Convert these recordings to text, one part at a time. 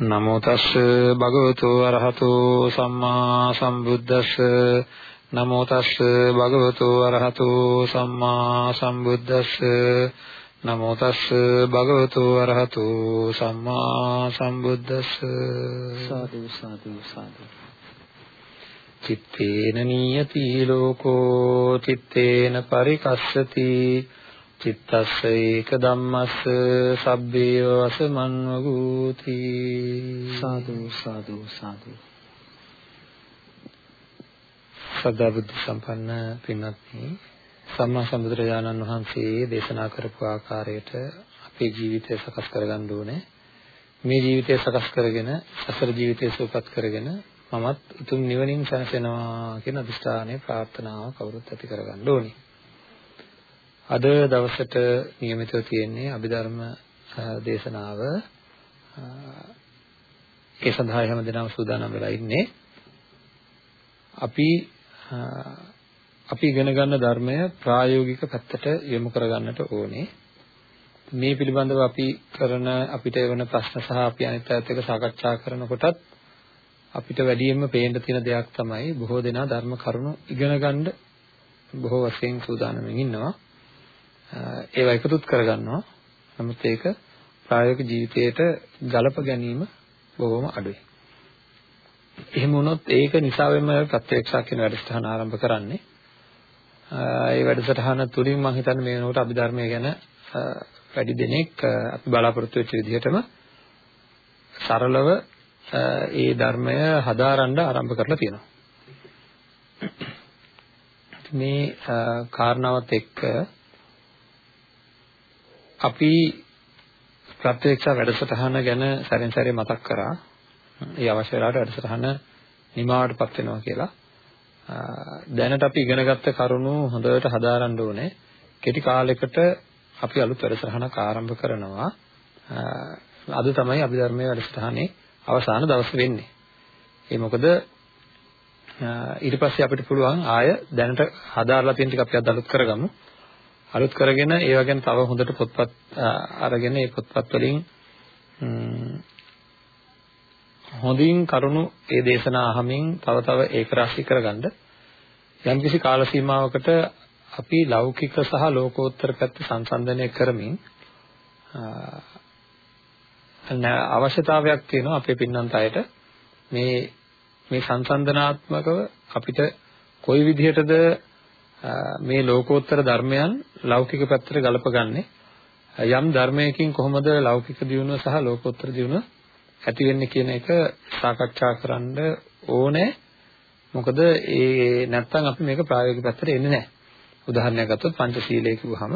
නමෝ තස්ස භගවතු අරහතෝ සම්මා සම්බුද්දස්ස. නමෝ තස්ස භගවතු අරහතෝ සම්මා සම්බුද්දස්ස. නමෝ තස්ස භගවතු අරහතෝ සම්මා සම්බුද්දස්ස. සාදු සාදු සාදු. චිත්තේන නියති ලෝකෝ චිත්තේන පරිකස්සති චිත්තස්ස ඒක ධම්මස්ස සබ්බේව වසමන්වගූති. සාදු සාදු සාදු. සදා බුද්ධ සම්පන්න පින්වත්නි සම්මා සම්බුදුරජාණන් වහන්සේ දේශනා කරපු ආකාරයට අපේ ජීවිතය සකස් කරගන්න ඕනේ. මේ ජීවිතය සකස් කරගෙන සසර ජීවිතය සුවපත් කරගෙන මමත් උතුම් නිවනින් සැනසෙනවා කියන අදිෂ්ඨානය ප්‍රාර්ථනාව කවුරුත් ඇති කරගන්න ඕනේ අද දවසට નિયમિતව තියෙන්නේ අභිධර්ම දේශනාව. ඒ සඳහා හැම දිනම සූදානම් වෙලා ඉන්නේ. අපි අපි ඉගෙන ගන්න ධර්මය ප්‍රායෝගික පැත්තට යොමු කරගන්නට ඕනේ. මේ පිළිබඳව අපි කරන අපිට එවන ප්‍රශ්න සහ අපි අනිත් අයත් එක්ක සාකච්ඡා කරනකොටත් අපිට වැඩියෙන්ම පේන්න තියෙන දෙයක් තමයි බොහෝ දෙනා ධර්ම කරුණු ඉගෙන ගන්න බොහෝ වශයෙන් සූදානම්ෙන් ඉන්නවා. ඒවා එකතුත් කරගන්නවා. නමුත් ඒක ප්‍රායෝගික ජීවිතයට ගලප ගැනීම බොහොම අඩුයි. එහෙම වුණොත් ඒක නිසා වෙම ප්‍රත්‍යක්ෂා කියන වැඩසටහන ආරම්භ කරන්නේ. ඒ වැඩසටහන තුලින් මම හිතන්නේ මේ වෙනකොට අභිධර්මය ගැන වැඩි දෙනෙක් අපි බලාපොරොත්තු වෙච්ච විදිහටම සරලව ඒ ධර්මය හදාරන්න ආරම්භ කරලා තියෙනවා. මේ කාරණාවත් එක්ක අපි ප්‍රත්‍යක්ෂ වැඩසටහන ගැන සැරෙන් සැරේ මතක් කරා. ඒ අවශ්‍ය වෙලාවට වැඩසටහන නිමාවටපත් වෙනවා කියලා. දැනට අපි ඉගෙනගත්ත කරුණු හොඳට හදාරන්න ඕනේ. කෙටි කාලයකට අපි අලුත් වැඩසටහනක් ආරම්භ කරනවා. අද තමයි අභිධර්මයේ වැඩසටහනේ අවසාන දවස වෙන්නේ. ඒ මොකද ඊට පස්සේ අපිට පුළුවන් ආය දැනට හදාarලා තියෙන ටික අපි අද අලුත් කරගමු. අලුත් කරගෙන ඒවා ගැන තව හොඳට පොත්පත් අරගෙන ඒ පොත්පත් වලින් හොඳින් කරුණු ඒ දේශනා අහමින් තව තව ඒක රාශී කරගන්න. යම්කිසි කාල සීමාවකට අපි ලෞකික සහ ලෝකෝත්තර පැත්ත සංසන්දනය කරමින් අවශ්‍යතාවයක් තියෙනවා අපේ පින්නන්ත අයට. මේ මේ සංසන්දනාත්මකව අපිට කොයි විදිහටද මේ ලෝකෝත්තර ධර්මයන් ලෞකික පැත්තට ගලපගන්නේ. යම් ධර්මයකින් කොහොමද ලෞකික දියුණුව සහ ලෝකෝත්තර දියුණුව ඇති වෙන්නේ කියන එක සාකච්ඡා කරන්න ඕනේ. මොකද ඒ නැත්තම් අපි මේක ප්‍රායෝගික පැත්තට එන්නේ නැහැ. උදාහරණයක් ගත්තොත් පංචශීලය කිව්වහම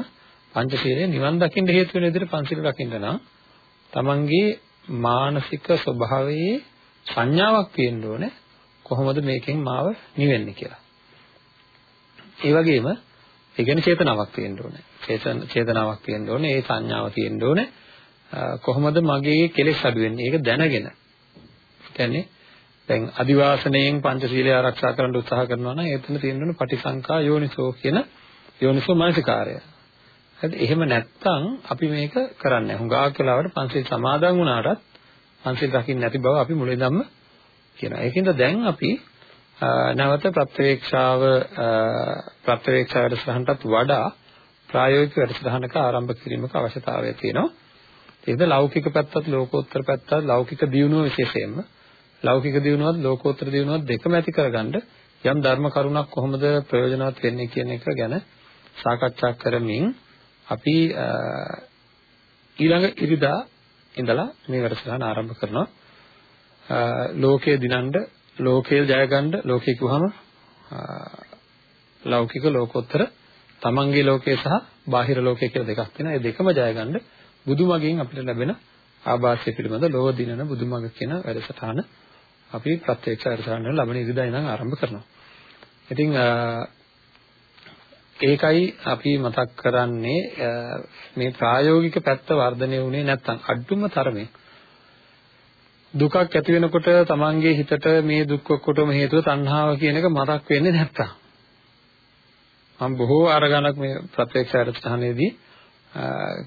පංචශීලය නිවන් දකින්න හේතු වෙන විදිහට පංචශීල රකින්න නම් තමන්ගේ මානසික ස්වභාවයේ සංඥාවක් තියෙන්න ඕනේ. කොහොමද මේකෙන් මාව නිවෙන්නේ කියලා. ඒ වගේම ඒ කියන්නේ චේතනාවක් තියෙන්න ඕනේ. චේතන චේතනාවක් තියෙන්න ඕනේ. ඒ සංඥාව තියෙන්න ඕනේ. කොහොමද මගේ කෙලෙස් අඩු වෙන්නේ? ඒක දැනගෙන. කියන්නේ දැන් අදිවාසණයෙන් පංචශීලය ආරක්ෂා කරන්න උත්සාහ කරනවා නම් එතන තියෙන්න ඕනේ පටිසංකා යෝනිසෝ කියන යෝනිසෝ මානසිකාරය. හරිද? එහෙම නැත්නම් අපි මේක කරන්නේ. හුඟක් වෙලාවට පංචශීල සමාදන් වුණාටත් පංචශීල රකින්න නැති බව අපි මුලින්දම කියනවා. ඒකින්ද දැන් අපි නැවත ප්‍රත්‍යවේක්ෂාව ප්‍රත්‍යවේක්ෂා වැඩසටහනටත් වඩා ප්‍රායෝගික වැඩසටහනක ආරම්භ කිරීමක අවශ්‍යතාවය තියෙනවා. ඒකද ලෞකික පැත්තත් ලෝකෝත්තර පැත්තත් ලෞකික දියුණුව විශේෂයෙන්ම ලෞකික දියුණුවත් ලෝකෝත්තර දියුණුවත් දෙකම ඇති කරගන්න යම් ධර්ම කරුණක් කොහොමද ප්‍රයෝජනවත් වෙන්නේ කියන එක ගැන සාකච්ඡා කරමින් අපි ඊළඟ ඉරිදා ඉඳලා මේ වැඩසටහන ආරම්භ කරනවා. ලෝකයේ දිනන්න ලෝකයේ ජය ගන්න ලෝකේ කිව්වහම ලෞකික ලෝකෝත්තර තමන්ගේ ලෝකය සහ බාහිර ලෝකය කියලා දෙකක් තියෙනවා. ඒ දෙකම ජය ගන්න බුදුමගෙන් අපිට ලැබෙන ආభాසය පිළිබඳ ලෝව දිනන බුදුමග කියන වැඩසටහන අපි ප්‍රත්‍යක්ෂ වැඩසටහන ලබන ඉරිදා ඉඳන් ආරම්භ කරනවා. ඉතින් ඒකයි අපි මතක් කරන්නේ මේ ප්‍රායෝගික පැත්ත වර්ධනය වුණේ නැත්නම් අඩුම තරමේ දුකක් ඇති වෙනකොට තමන්ගේ හිතට මේ දුක් ඔක්කොටම හේතුව තණ්හාව කියන එක මතක් වෙන්නේ නැත්තම්. මම බොහෝ අරගණක් මේ ප්‍රත්‍යක්ෂ අර්ථහනේදී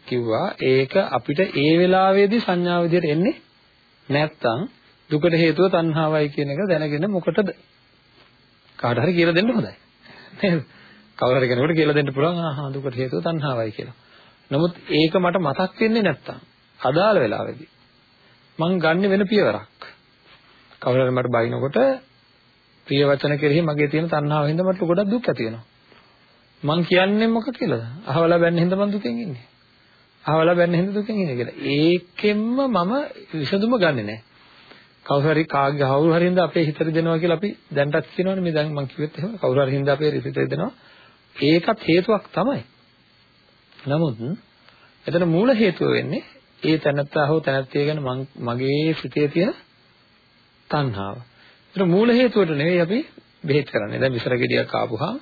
කිව්වා. ඒක අපිට ඒ වෙලාවේදී සංඥා විදියට එන්නේ නැත්තම් දුකට හේතුව තණ්හාවයි කියන එක දැනගෙන මොකටද? කාට හරි කියලා දෙන්න හොඳයි. නේද? කවුරු හරි කෙනෙකුට කියලා දෙන්න පුළුවන් ආහා දුකට හේතුව තණ්හාවයි කියලා. නමුත් ඒක මට මතක් වෙන්නේ නැත්තම් අදාළ වෙලාවේදී මං ගන්න වෙන පියවරක් කවුරු හරි මට බයිනකොට ප්‍රිය වචන කෙරෙහි මගේ තියෙන තණ්හාව හින්දා මට ගොඩක් දුක් ඇති වෙනවා මං කියන්නේ මොකක් කියලාද? අහවලා බැන්න හින්දා මං දුකෙන් ඉන්නේ. අහවලා බැන්න හින්දා දුකෙන් ඉන්නේ කියලා. ඒකෙන්ම මම විසඳුම ගන්නෙ නෑ. කවුරු හරි කාගේ කවුරු හරි හින්දා අපේ හිතට දෙනවා කියලා අපි දැන්ටත් කියනවනේ මේ දැන් මං කිව්වෙත් එහෙම කවුරු හරි හින්දා අපේ හිතට දෙනවා. ඒකත් හේතුවක් තමයි. නමුත් එතන මූල හේතුව වෙන්නේ ඒ තැනත්තා හෝ තැනැත්තිය ගැන මගේ සිතේ තියෙන තණ්හාව. ඒතර මූල හේතුවට නෙවෙයි අපි බෙහෙත් කරන්නේ. දැන් විසර ගෙඩියක් ආපුහම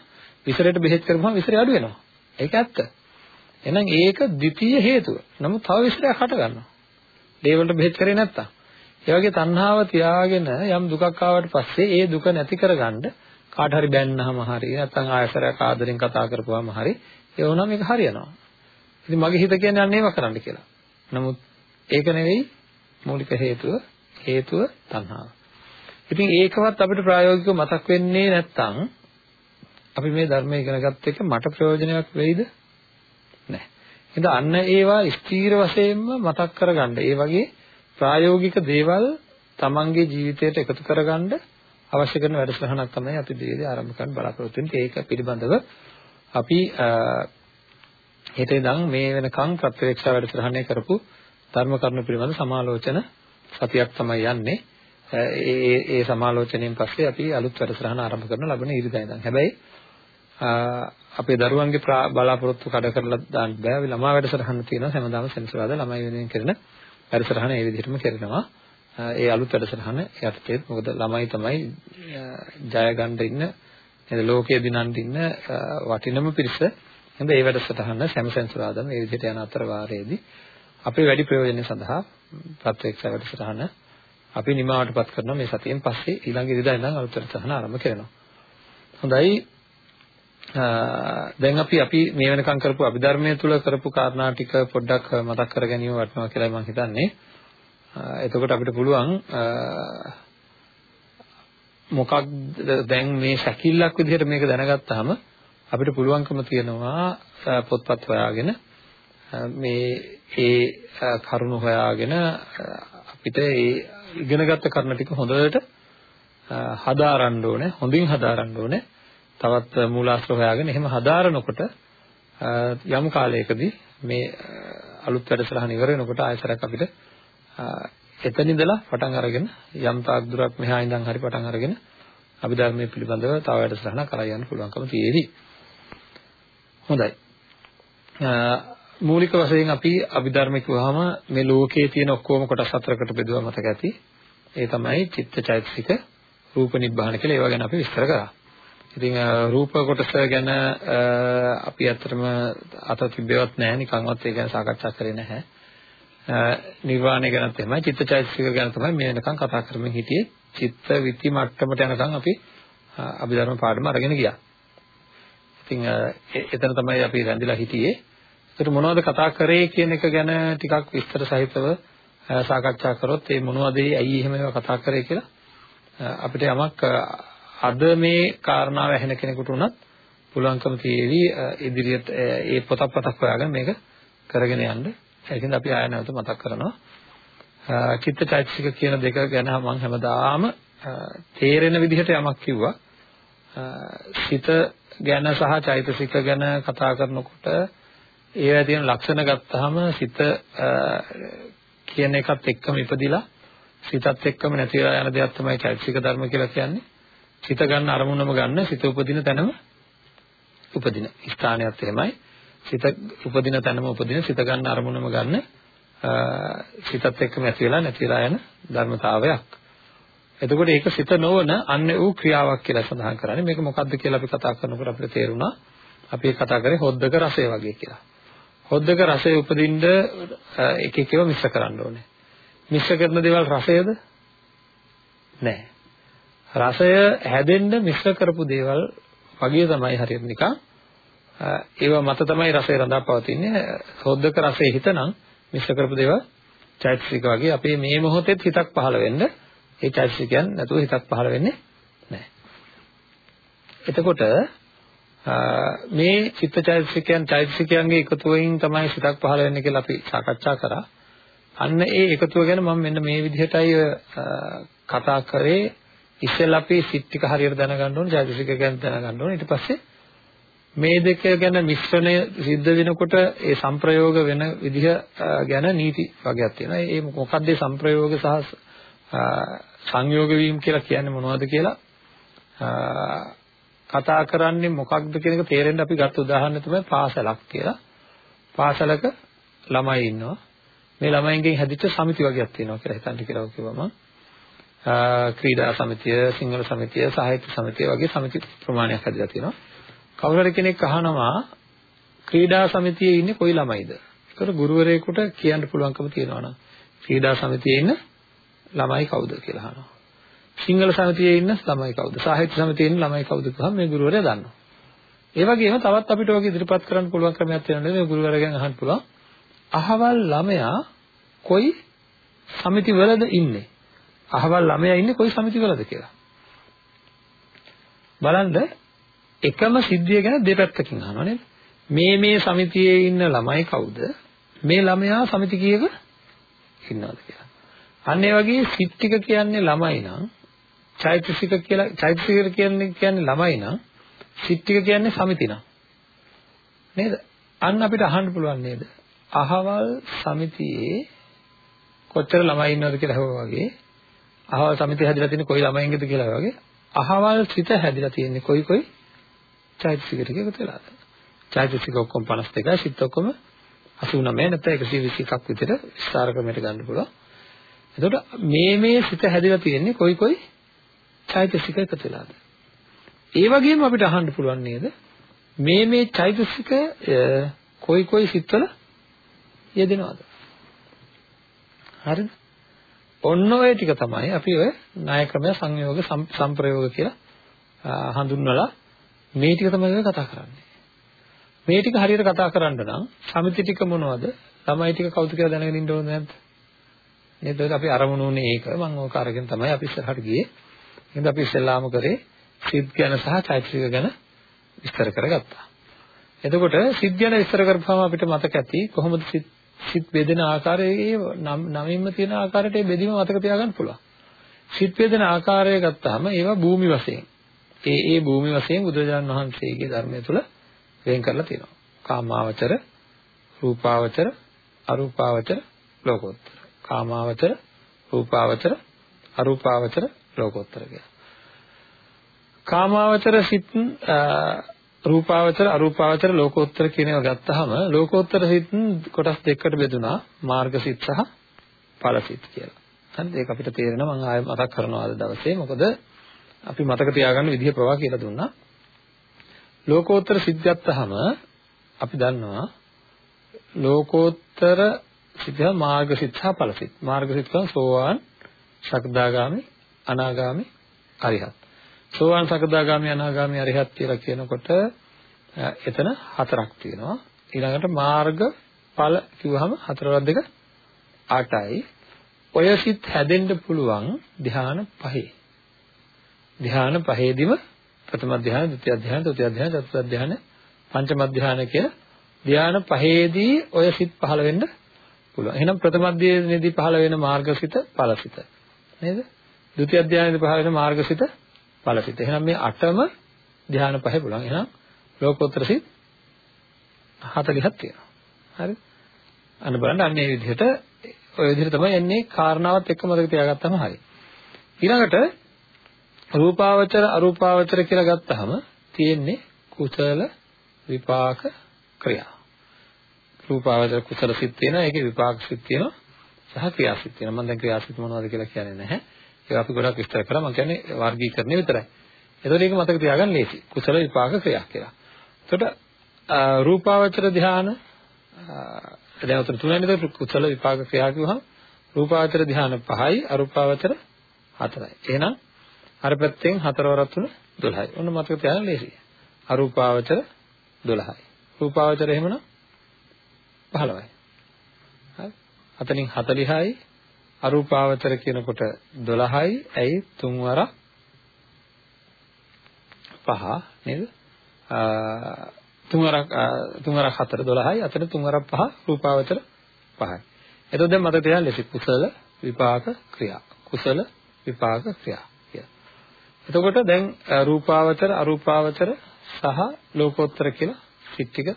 විසරයට බෙහෙත් කරපුවම විසරය අඩු වෙනවා. ඒක ඇත්ත. එහෙනම් ඒක ද්විතීය හේතුව. නමුත් තව විසරයක් හට ගන්නවා. ඒ වලට බෙහෙත් කරේ නැත්තම්. ඒ වගේ තණ්හාව තියාගෙන යම් දුකක් ආවට පස්සේ ඒ දුක නැති කරගන්න කාට හරි බැන්නාම හරි නැත්නම් ආයසරයක් ආදරෙන් කතා කරපුවාම හරි ඒ වුණාම මේක හරියනවා. ඉතින් මගේ හිත කියන්නේ අන්න ඒව කරන්න කියලා. නමුත් ඒක නෙවෙයි මූලික හේතුව හේතුව තණ්හාව. ඉතින් ඒකවත් අපිට ප්‍රායෝගිකව මතක් වෙන්නේ නැත්නම් අපි මේ ධර්මය ඉගෙන ගත්ත එක මට ප්‍රයෝජනයක් වෙයිද? නැහැ. එහෙනම් අන්න ඒවා ස්ථීර වශයෙන්ම මතක් කරගන්න. ඒ වගේ ප්‍රායෝගික දේවල් තමන්ගේ ජීවිතයට එකතු කරගන්න අවශ්‍ය කරන වැඩසටහනක් තමයි අපි දෙවියන් ආරම්භ කරන්න බලාපොරොත්තු වෙන්නේ. ඒක පිළිබඳව අපි හෙට ඉඳන් මේ වෙනකන් ප්‍රත්‍යක්ෂ වැඩසටහනේ කරපු ධර්ම කරුණු පිළිබඳ සමාලෝචන සතියක් තමයි යන්නේ. ඒ ඒ සමාලෝචනයෙන් පස්සේ අපි අලුත් වැඩසටහන ආරම්භ කරන ලබන ඉරිදා ඉඳන්. හැබැයි අපේ දරුවන්ගේ බලාපොරොත්තු කඩ කරලා දාන්න බෑ. අපි ළමා වැඩසටහන තියෙනවා හැමදාම සෙනසුරාදා ළමයි වෙනුවෙන් කරන වැඩසටහන ඒ විදිහටම කරනවා. ඒ අලුත් වැඩසටහන යටතේ මොකද ළමයි තමයි ජය ගන්න ඉන්න නේද ලෝකයේ දිනන්න ඉන්න වටිනම පිරිස. එහෙනම් ඒ වැඩසටහන සෑම සෙනසුරාදාම මේ විදිහට යන අතර වාරයේදී අපේ වැඩි ප්‍රයෝජන සඳහා ප්‍රත්‍යක්ෂ වැඩසටහන අපි නිමාවටපත් කරනවා මේ සතියෙන් පස්සේ ඊළඟ ඉරිදා ඉඳන් අලුත් වැඩසටහන ආරම්භ කරනවා. හොඳයි දැන් අපි අපි මේ වෙනකම් කරපු අභිධර්මයේ තුල කරපු කාරණා ටික පොඩ්ඩක් මතක් කර ගැනීම වටිනවා කියලා මම හිතන්නේ. එතකොට අපිට පුළුවන් මොකක්ද දැන් මේ සැකිල්ලක් විදිහට මේක දැනගත්තාම අපිට පුළුවන්කම තියෙනවා පොත්පත් හොයාගෙන මේ ඒ කරුණු හොයාගෙන අපිට ඒ ඉගෙනගත්ත කරුණ ටික හොඳට හදාරන්න ඕනේ හොඳින් හදාරන්න ඕනේ තවත් මූලාශ්‍ර හොයාගෙන එහෙම හදාරනකොට යම් කාලයකදී මේ අලුත් වැඩසටහන ඉවර වෙනකොට ආයතරක් අපිට එතන ඉඳලා පටන් අරගෙන යම් තාක් දුරක් මෙහා ඉඳන් හරි පටන් අරගෙන අභිධර්මයේ පිළිබඳව තව වැඩසටහනක් කරා යන්න පුළුවන්කම තියෙවි. හොඳයි. මූලික වශයෙන් අපි අභිධර්ම කිව්වහම මේ ලෝකයේ තියෙන ඔක්කොම කොටස් හතරකට බෙදුවා මතක ඇති. ඒ තමයි චිත්තචෛතසික, රූප නිබ්බාන කියලා ඒවා ගැන අපි විස්තර කරා. ඉතින් රූප කොටස ගැන අපි අතරම අත තිබෙවත් නැහැ නිකන්වත් ඒ ගැන සාකච්ඡා කරේ නැහැ. නිර්වාණය ගැනත් එහෙමයි චිත්තචෛතසික ගැන තමයි මේ වෙනකන් කතා කරමින් හිටියේ. චිත්ත විති මට්ටමට යනකම් අපි අභිධර්ම පාඩම අරගෙන ගියා. ඉතින් එතන තමයි අපි රැඳිලා හිටියේ. ඒකට මොනවද කතා කරේ කියන එක ගැන ටිකක් විස්තර සහිතව සාකච්ඡා කරොත් ඒ මොනවද ඇයි එහෙම ඒවා කතා කරේ කියලා අපිට යමක් අද මේ කාරණාව ඇහෙන කෙනෙකුට උනත් පුළුවන්කම තියෙවි ඉදිරියට ඒ පොතක් පතක් හොයාගෙන මේක කරගෙන යන්න. ඒකින්ද අපි ආය නැවත මතක් කරනවා. චිත්තචෛතසික කියන දෙක ගැන මම හැමදාම තේරෙන විදිහට යමක් කිව්වා. සිත ගැන සහ චෛතසික ගැන කතා කරනකොට ඒවා තියෙන ලක්ෂණ ගත්තාම සිත කියන එකත් එක්කම ඉපදිලා සිතත් එක්කම නැති වෙලා යන දෙයක් තමයි චෛතසික ධර්ම කියලා කියන්නේ. සිත ගන්න අරමුණම ගන්න සිත උපදින තැනම උපදින ස්ථානයත් එහෙමයි සිත උපදින තැනම උපදින සිත ගන්න අරමුණම ගන්න සිතත් එක්කම ඇති වෙලා නැති වෙලා යන ධර්මතාවයක්. එතකොට ඒක සිත නොවන අන්‍ය වූ ක්‍රියාවක් කියලා සඳහන් කරන්නේ. මේක මොකක්ද කියලා අපි කතා කරනකොට අපිට තේරුණා. අපි කතා කරේ හොද්දක රසය වගේ කියලා. හොද්දක රසය උපදින්න එක එක ඒවා මිශ්‍ර කරන්න ඕනේ. මිශ්‍ර කරන දේවල් රසයද? නෑ. රසය හැදෙන්න මිශ්‍ර කරපු දේවල් වගේ තමයි හරියට නිකන් ඒවා මත තමයි රසය රඳා පවතින්නේ. හොද්දක රසය හිතනම් මිශ්‍ර කරපු දේවල් චෛතසික වගේ අපේ මේ මොහොතේත් හිතක් පහළ වෙන්න ඒ චෛතසිකයන් නැතුව හිතක් පහළ වෙන්නේ නැහැ. එතකොට මේ චිත්තචෛතසිකයන් චෛතසිකයන්ගේ එකතුවකින් තමයි සිතක් පහළ වෙන්නේ කියලා අපි සාකච්ඡා කරා. අන්න ඒ එකතුව ගැන මම මෙන්න මේ විදිහටයි කතා කරේ. ඉස්සෙල්ලා අපි සිත් ටික හරියට දැනගන්න ඕනේ, චෛතසික ගැන දැනගන්න ඕනේ. ඊට පස්සේ මේ දෙක ගැන මිශ්‍රණය සිද්ධ වෙනකොට ඒ සංප්‍රයෝග වෙන විදිහ ගැන නීති වගේක් තියෙනවා. ඒ මොකක්ද ඒ සංප්‍රයෝග සහ සංයෝග වීම කියලා කියන්නේ මොනවද කියලා කතා කරන්නේ මොකක්ද කියන එක තේරෙන්න අපි ගත්ත උදාහරණය තමයි පාසලක් කියලා. පාසලක ළමයි ඉන්නවා. මේ ළමයින්ගෙන් හැදිච්ච සමිති වගේක් තියෙනවා කියලා හිතන්න කියලා කිව්වම ක්‍රීඩා සමිතිය, සිංහල සමිතිය, සාහිත්‍ය සමිතිය වගේ සමිති ප්‍රමාණයක් හැදිලා තියෙනවා. කවුරු හරි කෙනෙක් අහනවා ක්‍රීඩා සමිතියේ ඉන්නේ කොයි ළමයිද? ඒකට ගුරුවරයෙකුට කියන්න පුළුවන්කම තියෙනවා නම් ක්‍රීඩා සමිතියේ ඉන්න ළමයි කවුද කියලා අහනවා. සිංහල සමිතියේ ඉන්න ළමයි කවුද? සාහිත්‍ය සමිතියේ ඉන්න ළමයි කවුද කියලා මේ ගුරුවරයා දන්නවා. ඒ වගේම තවත් අපිට ඔයගෙ ඉදිරිපත් කරන්න පුළුවන් ක්‍රමයක් තියෙනවා මේ ගුරුවරයාගෙන් අහන්න පුළුවන්. අහවල් ළමයා කොයි සමිතිවලද ඉන්නේ? අහවල් ළමයා ඉන්නේ කොයි සමිතිවලද කියලා. බලන්න එකම සිද්ධිය ගැන දෙපැත්තකින් අහනවා නේද? මේ මේ සමිතියේ ඉන්න ළමයි කවුද? මේ ළමයා සමිති කීයක ඉන්නවද කියලා. අන්න ඒ වගේ සිත් ටික කියන්නේ ළමයි නම් චෛතසික කියලා චෛතසික කියන්නේ කියන්නේ ළමයි නම් සිත් ටික කියන්නේ සමිති නම් නේද? අන්න අපිට අහන්න පුළුවන් නේද? අහවල් සමිතියේ කොච්චර ළමයි ඉන්නවද කියලා අහුවා වගේ අහවල් සමිතිය හැදිලා තියෙන්නේ කොයි ළමයින්ගේද කියලා වගේ අහවල් සිත හැදිලා තියෙන්නේ කොයි කොයි චෛතසික ටික එකතු වෙලාද? චෛතසික ඔක්කොම 52යි සිත් ඔක්කොම 89 නැත්නම් 121ක් විතර විස්තර ක්‍රමයට ගන්න පුළුවන්. එතකොට මේ මේ සිත හැදිලා තියෙන්නේ කොයි කොයි චෛතසික එකතු වෙලාද? ඒ වගේම අපිට අහන්න පුළුවන් නේද? මේ මේ චෛතසික කොයි කොයි සිත්වල යෙදෙනවද? හරිද? ඔන්න ඔය ටික තමයි අපි ඔය ණය ක්‍රමය සංයෝග සම්ප්‍රයෝග කියලා හඳුන්වලා මේ ටික තමයි ඔය කතා කරන්නේ. මේ ටික හරියට කතා කරන්න නම් සමිති ටික මොනවද? ළමයි ටික කවුද කියලා දැනගෙන ඉන්න ඕනේ නැද්ද? නේද? අපි අරමුණු උනේ ඒක. මම ඕක අරගෙන තමයි අපි ඉස්සරහට ගියේ. එහෙනම් අපි ඉස්සෙල්ලාම කරේ සිත් ගැන සහ චෛතසික ගැන විස්තර කරගත්තා. එතකොට සිත් ගැන විස්තර කරපුවාම අපිට මතක ඇති කොහොමද සිත් සිත් බෙදෙන ආකාරයේ නමින්ම තියෙන ආකාරයට ඒ බෙදීම මතක තියාගන්න පුළුවන්. සිත් බෙදෙන ආකාරය ගත්තාම ඒවා භූමි වශයෙන් ඒ ඒ භූමි වශයෙන් බුදුරජාණන් වහන්සේගේ ධර්මය තුල වෙන් කරලා තියෙනවා. කාමාවචර, රූපාවචර, අරූපාවචර, ලෝකෝත්තර. කාමාවචර, රූපාවචර, අරූපාවචර, ලෝකෝත්තර කියලා. කාමාවචර සිත් රූපාවචර අරූපාවචර ලෝකෝත්තර කියන ඒවා ගත්තාම ලෝකෝත්තර සිත් කොටස් දෙකකට බෙදුනා මාර්ග සිත් සහ ඵල සිත් කියලා. හරිද? ඒක අපිට තේරෙනවා මම ආයෙ මතක් කරනවා අද දවසේ. මොකද අපි මතක තියාගන්න විදිහ ප්‍රවා කියලා දුන්නා. ලෝකෝත්තර සිත් ගත්තාම අපි දන්නවා ලෝකෝත්තර සිත මාර්ග සිත සහ ඵල සිත්. මාර්ග සිත් කියන්නේ සෝවාන්, සකදාගාමි, අනාගාමි, අරිහත්. සෝවාන්, සකදාගාමි, අනාගාමි, අරිහත් කියලා කියනකොට එතන හතරක් තියෙනවා. ඊළඟට මාර්ග ඵල කිව්වහම හතරවත් දෙක 8යි. ඔය සිත් හැදෙන්න පුළුවන් ධ්‍යාන පහේ. ධ්‍යාන පහේදීම ප්‍රථම ධ්‍යාන, ဒုတိ ය ධ්‍යාන, තෘතිය ධ්‍යාන, චතුර්ථ ධ්‍යාන, පංචම ධ්‍යාන කියලා ධ්‍යාන පහේදී ඔය සිත් පහළ වෙන්න පුළුවන්. එහෙනම් ප්‍රථම අධ්‍යයනයේදී පහළ වෙන මාර්ගසිත ඵලසිත. නේද? ဒုတိ ය අධ්‍යයනයේදී පහළ වෙන මාර්ගසිත ඵලසිත. එහෙනම් මේ අටම ධ්‍යාන පහේ පුළුවන්. එහෙනම් ලෝකෝත්තර සිත් 40ක් තියෙනවා. හරිද? අන්න බලන්න අන්න මේ විදිහට ඔය විදිහට තමයි එන්නේ කාරණාවත් එක්ක මතක තියාගත්තම හරි. ඊළඟට රූපාවචර අරූපාවචර කියලා ගත්තාම තියෙන්නේ කුසල විපාක ක්‍රියා. රූපාවචර කුසල සිත් තියෙනවා. ඒකේ විපාක සිත් තියෙනවා. සහ ක්‍රියා සිත් තියෙනවා. මම දැන් ක්‍රියා සිත් මොනවද කියලා කියන්නේ නැහැ. ඒක අපි ගොඩක් විස්තර කරා. මම කියන්නේ වර්ගීකරණය විතරයි. එතකොට ඒක මතක තියාගන්න ලේසි. කුසල විපාක ක්‍රියා කියලා. එතකොට රූපාවචර ධාන දැන් උතර තුනයිනේ කුසල විපාක ක්‍රියා කිව්වහම රූපාවචර ධාන 5යි අරූපාවචර 4යි. එහෙනම් අර පැත්තෙන් 4 වරක් තුන 12යි. ඔන්න මතක තියාගන්න ලේසි. අරූපාවචර 12යි. රූපාවචර එහෙමනම් 15යි. හරි. අතනින් 40යි අරූපාවචර කියනකොට 12යි. ඇයි 3 වරක් 5 නේද? තුන් වරක් තුන් වරක් 4 12යි අතන තුන් වරක් 5 රූපාවචර 5යි. එතකොට දැන් මතක තියාගන්න ලෙස කුසල විපාක ක්‍රියා. කුසල විපාක ක්‍රියා කියලා. එතකොට දැන් රූපාවචර අරූපාවචර සහ ලෝකෝත්තර කියලා සිත් ටික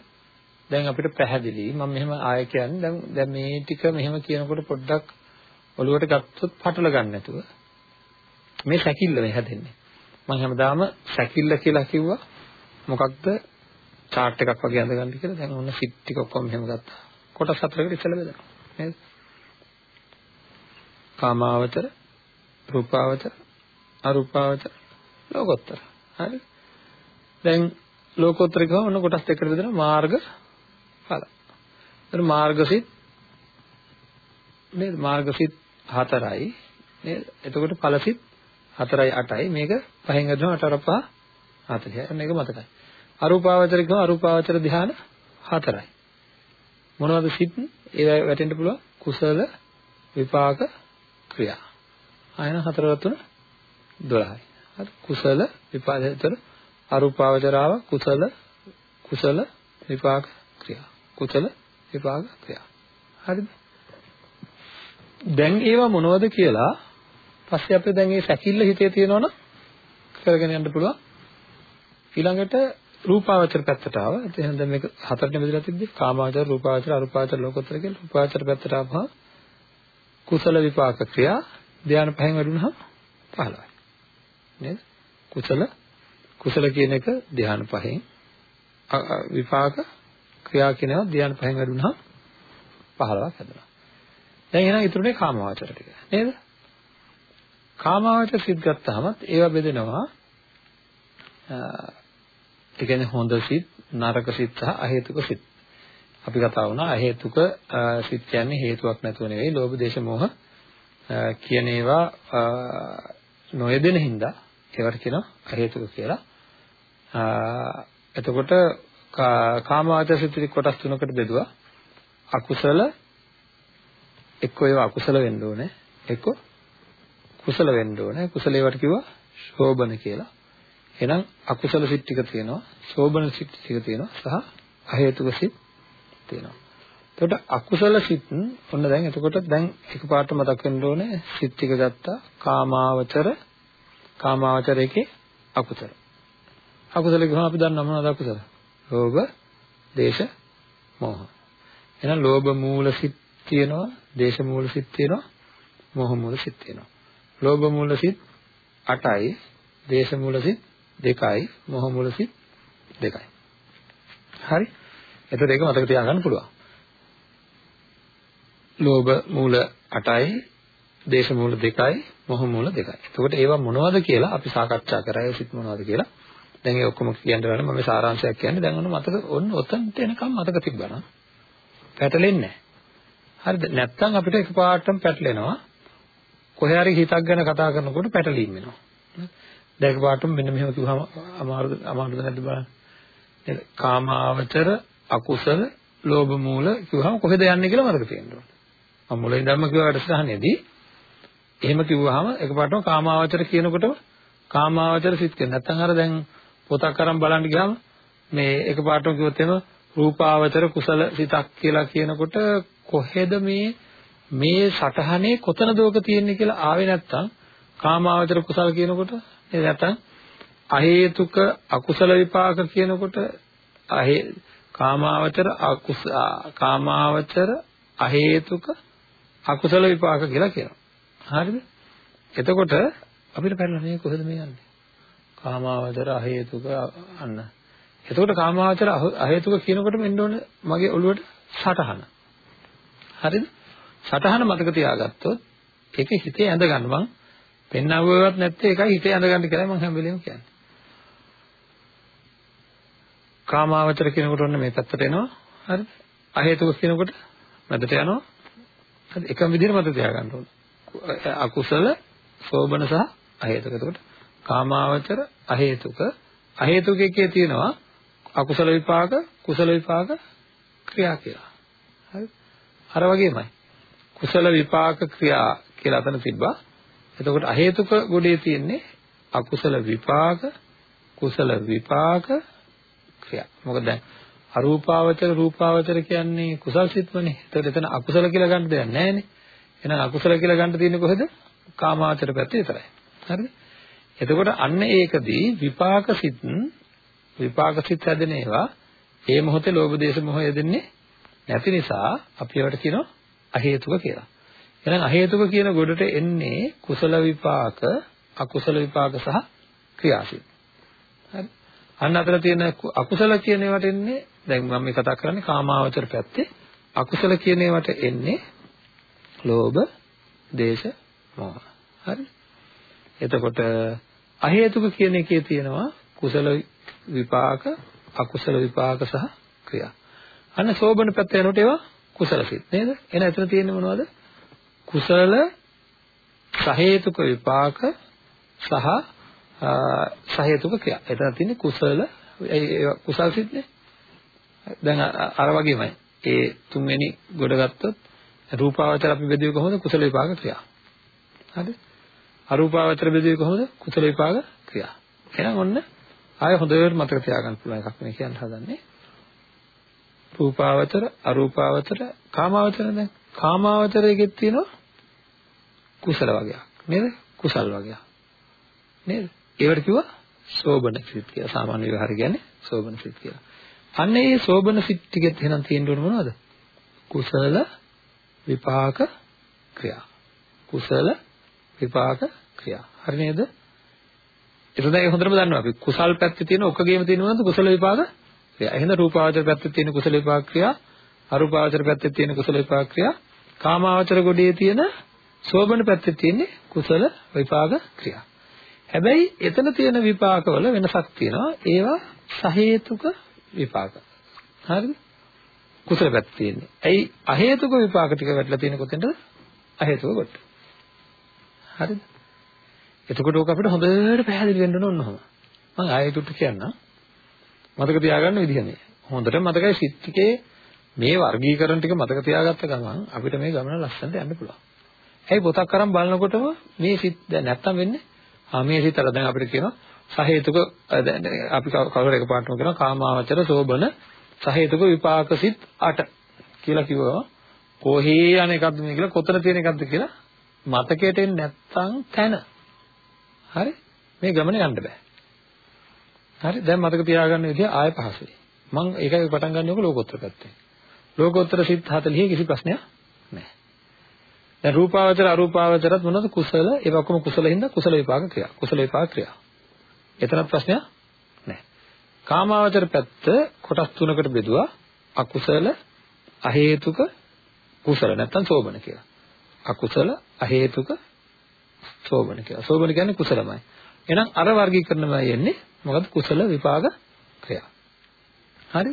දැන් අපිට පැහැදිලි. මම මෙහෙම ආය කියන්නේ දැන් දැන් මේ ටික මෙහෙම කියනකොට පොඩ්ඩක් ඔළුවට ගත්තොත් පටල ගන්න නැතුව මේ සැකිල්ල මේ හැදෙන්නේ. මම හැමදාම සැකිල්ල කියලා කිව්වා මොකක්ද chart එකක් වගේ අඳගන්න කියලා දැන් ඔන්න සිත් ටික ඔක්කොම මෙහෙම ගත්තා. කොටස් හතරකට ඉස්සෙල්ලා බෙදනවා. නේද? කාමාවචර, රූපාවචර, අරූපාවචර, ලෝකෝත්තර. හරි? දැන් ලෝකෝත්තර ගාව ඔන්න කොටස් දෙකකට බෙදෙනවා මාර්ග ඵල. එතන මාර්ගසිත නේද? මාර්ගසිත හතරයි නේද? එතකොට ඵලසිත 4යි 8යි මේක පහෙන් ගන්නවා 8 5 40. මේක මතකයි. අරූපාවචර කියව අරූපාවචර ධ්‍යාන හතරයි. මොනවද සිත්? ඒවා වැටෙන්න පුළුවන් කුසල විපාක ක්‍රියා. ආයන හතරවත් තුන 12යි. හරි කුසල විපාකතර අරූපාවචරාව කුසල කුසල විපාක ක්‍රියා. කුසල විපාක ක්‍රියා. හරිද? දැන් ඒවා මොනවද කියලා පස්සේ අපිට දැන් මේ සැකිල්ල හිතේ තියෙනවනම් කරගෙන යන්න පුළුවන්. ඊළඟට රූපාවචර පැත්තට ආවා. එහෙනම් දැන් මේක හතරට බෙදලා තිබ්බේ කාමාවචර, රූපාවචර, අරූපාවචර, ලෝකෝත්තර කියලා. රූපාවචර පැත්තට ආවම කුසල විපාක ක්‍රියා ධානය පහෙන් වැඩුණාම 15යි. නේද? කුසල කුසල කියන එක ධානය පහෙන් විපාක ක්‍රියා කියනවා ධානය පහෙන් වැඩුණාම 15ක් හැදෙනවා. දැන් එහෙනම් ඉතුරුනේ කාමාවචර ටික. නේද? කාමාවචර සිත් ගත්තාම ඒවා බෙදෙනවා ඒ කියන්නේ හොඳ සිත්, නරක සිත් සහ අහේතුක සිත්. අපි කතා වුණා අහේතුක සිත් කියන්නේ හේතුවක් නැතුව නෙවෙයි ලෝභ දේශ මොහ කියන ඒවා නොයෙදෙන හින්දා ඒවට කියනවා අහේතුක කියලා. එතකොට කාමාවචර සිත් කොටස් තුනකට බෙදුවා. අකුසල එක්ක ඒවා අකුසල වෙන්න ඕනේ. එක්ක කුසල වෙන්න ඕනේ. කුසල ඒවට කිව්වා ශෝබන කියලා. එහෙනම් අකුසල සිත් ටික තියෙනවා, සෝබන සිත් ටික තියෙනවා සහ අහේතුක සිත් තියෙනවා. එතකොට අකුසල සිත් ඔන්න දැන් එතකොට දැන් එකපාරට මතක් වෙන්න ඕනේ සිත් ටික ගත්තා කාමාවචර කාමාවචර එකේ අකුසල. අකුසල ගහම අපි දන්නා මොනවද අකුසල? ලෝභ, දේශ, මෝහ. එහෙනම් ලෝභ මූල සිත් තියෙනවා, දේශ මූල සිත් තියෙනවා, මෝහ මූල සිත් තියෙනවා. ලෝභ මූල සිත් 8යි, දේශ මූල සිත් දෙකයි මොහ මූල සිත් දෙකයි. හරි? එතකොට ඒක මතක තියාගන්න පුළුවන්. ලෝභ මූල 8යි, දේශ මූල 2යි, මොහ මූල 2යි. එතකොට ඒවා මොනවද කියලා අපි සාකච්ඡා කරා. ඒ සිත් මොනවද කියලා. දැන් ඒ ඔක්කොම කියන්න බෑ මම සාරාංශයක් කියන්නේ. දැන් ඔන්න මතක ඔන්න ඔතනට එනකම් මතක තිබ්බනම් පැටලෙන්නේ නැහැ. හරිද? නැත්තම් අපිට එකපාරටම පැටලෙනවා. කොහේ හරි හිතක් ගැන කතා කරනකොට පැටලීම් වෙනවා. දැක පාටම මෙන්න මෙහෙම කිව්වම අමාරුද අමාරුද නැද්ද බලන්න. නේද? කාමාවචර අකුසල ලෝභ මූල කිව්වම කොහෙද යන්නේ කියලා මතක තියෙන්න ඕනේ. මම මුලින් ධර්ම කිව්ව වැඩසටහනේදී එහෙම කිව්වහම එකපාරටම කාමාවචර කියනකොටම කාමාවචර සිත් කියන. නැත්නම් අර දැන් පොතක් අරන් බලන්න ගියාම මේ එකපාරටම කිව්වොත් එහෙම රූපාවචර කුසල සිතක් කියලා කියනකොට කොහෙද මේ මේ සටහනේ කොතනද ඕක තියෙන්නේ කියලා ආවේ නැත්නම් කාමාවචර කුසල කියනකොට නේද නැත්නම් අහේතුක අකුසල විපාක කියනකොට අහේ කාමාවචර අකුස කාමාවචර අහේතුක අකුසල විපාක කියලා කියනවා. හරිද? එතකොට අපිට පැනලා මේ කොහෙද මේ යන්නේ? කාමාවචර අහේතුක අන්න. එතකොට කාමාවචර අහේතුක කියනකොටම එන්න ඕනේ මගේ ඔළුවට සටහන. හරිද? සටහන මතක තියාගත්තොත් ඒක හිතේ ඇඳ ගන්න මං පෙන්නවුවවත් නැත්තේ ඒකයි හිතේ ඇඳ ගන්න කියලා මං හැම වෙලෙම කියන්නේ. කාමාවචර කියනකොට ඔන්න මේ පැත්තට එනවා. හරිද? අහේතුක කියනකොට මැදට යනවා. හරි එකම විදිහට මතක තියාගන්න ඕන. අකුසල, සෝබන සහ අහේතුක. එතකොට කාමාවචර, අහේතුක, අහේතුක එකේ තියෙනවා අකුසල විපාක, කුසල විපාක ක්‍රියා කියලා. හරි? අර වගේමයි. කුසල විපාක ක්‍රියා කියලා අතන තිබ්බා. එතකොට අහේතුක ගොඩේ තියෙන්නේ අකුසල විපාක, කුසල විපාක ක්‍රියා. මොකද දැන් අරූපාවචර රූපාවචර කියන්නේ කුසල් සිත්මනේ. ඒතකොට එතන අකුසල කියලා ගන්න දෙයක් නැහැනේ. එහෙනම් අකුසල කියලා ගන්න තියෙන්නේ කොහෙද? කාමාවචර පැත්තේ විතරයි. හරිද? එතකොට අන්න ඒකදී විපාක සිත් විපාක සිත් හැදෙන ඒවා ඒ මොහොතේ ලෝභ දේශ මොහ යෙදෙන්නේ නැති නිසා අපි ඒවට කියනවා අහේතුක කියලා. එහෙනම් අහේතුක කියන ගොඩට එන්නේ කුසල විපාක, අකුසල විපාක සහ ක්‍රියාසිත. හරි. අන්න අතර තියෙන අකුසල කියන ඒවාට එන්නේ දැන් මම මේ කතා කරන්නේ කාමාවචර පැත්තේ අකුසල කියන ඒවාට එන්නේ ලෝභ, දේශ, මොහ. හරි. එතකොට අහේතුක කියන එකේ තියෙනවා කුසල විපාක, අකුසල විපාක සහ ක්‍රියා. අන්න සෝබන පැත්ත යනකොට ඒවා කුසල සිත් නේද? එහෙනම් එතන තියෙන්නේ මොනවද? කුසල සහේතුක විපාක සහ සහේතුක ක්‍රියා. එතන තියෙන්නේ කුසල කුසල් සිත්නේ. දැන් අර වගේමයි. ඒ තුන්වෙනි ගොඩ ගත්තොත් රූපාවචර අපි බෙදුවේ කොහොමද? කුසල විපාක ක්‍රියා. හරිද? අරූපාවචර බෙදුවේ කොහොමද? කුසල විපාක ක්‍රියා. එහෙනම් ඔන්න ආය හොඳට මතක තියාගන්න පුළුවන් එකක් මේ කියන්න හදන්නේ. රූපාවචර, අරූපාවචර, කාමාවචර දැන්. කාමාවචරයේත් තියෙනවා කුසල වගේක්. නේද? කුසල් වගේක්. නේද? ඒවට කිව්වා සෝබන සිත් කියලා. සාමාන්‍ය විවහාර කියන්නේ සෝබන සිත් කියලා. අන්න ඒ සෝබන සිත් ටිකෙත් එහෙනම් තියෙන්න ඕන මොනවද? කුසල විපාක ක්‍රියා. කුසල විපාක ක්‍රියා. හරි නේද? ඒක දැන් හොඳටම දන්නවා අපි කුසල් පැත්තේ තියෙන ඔක්කොගේම තියෙන මොනවද කුසල විපාක ක්‍රියා. එහෙනම් රූපාවචර පැත්තේ තියෙන කුසල විපාක ක්‍රියා, අරූපාවචර පැත්තේ තියෙන කුසල විපාක ක්‍රියා, කාමාවචර ගොඩේ තියෙන සෝබන පැත්තේ තියෙන කුසල විපාක ක්‍රියා. හැබැයි එතන තියෙන විපාකවල වෙනසක් තියෙනවා. ඒවා සහේතුක විපාක. හරිද? කුසල පැත්ත තියෙන්නේ. ඇයි අහේතුක විපාක ටික වැටලා තියෙන කොතෙන්ද? අහේතුක කොට. හරිද? එතකොට ඕක අපිට හොඳට පැහැදිලි වෙන්න ඕන ඔන්නෝම. මම ආයෙත් උට කියන්නම්. මතක තියාගන්න විදිහ මේ. හොඳට මතකයි සිත් ටිකේ මේ වර්ගීකරණ ටික මතක තියාගත්ත ගමන් අපිට මේ ගමන ලස්සනට යන්න පුළුවන්. ඇයි පොතක් අරන් බලනකොටම මේ සිත් දැන් නැත්තම් වෙන්නේ ආ මේ සිත් අර දැන් අපිට කියනවා සහේතුක අපි කවුරු එකපාරටම කියනවා කාමාවචර සෝබන සහේතුක විපාක සිත් 8 කියලා කිව්වා. කොහේ යන එකක්ද මේ කියලා කොතන තියෙන එකක්ද කියලා මතකයට එන්නේ නැත්තම් තැන. හරි? මේ ගමන යන්න බෑ. හරි? දැන් මතක තියාගන්න විදිය ආය පහසුයි. මම ඒකයි පටන් ගන්න ඕක ලෝකෝත්තර පැත්තෙන්. ලෝකෝත්තර සිත් 40 කිසි ප්‍රශ්නයක් නැහැ. දැන් රූපාවචර අරූපාවචරත් මොනවද කුසල ඒක ඔක්කොම කුසල හින්දා කුසල විපාක ක්‍රියා. කුසල විපාක ක්‍රියා. එතනත් ප්‍රශ්නයක් නැහැ. කාමාවචර පැත්ත කොටස් තුනකට බෙදුවා. අකුසල අහේතුක කුසල නැත්තම් සෝබන කියලා. අකුසල අහේතුක සෝබන කියලා. සෝබන කියන්නේ කුසලමයි. එහෙනම් අර වර්ගීකරණමයි එන්නේ මොකද කුසල විපාක ක්‍රියා. හරි?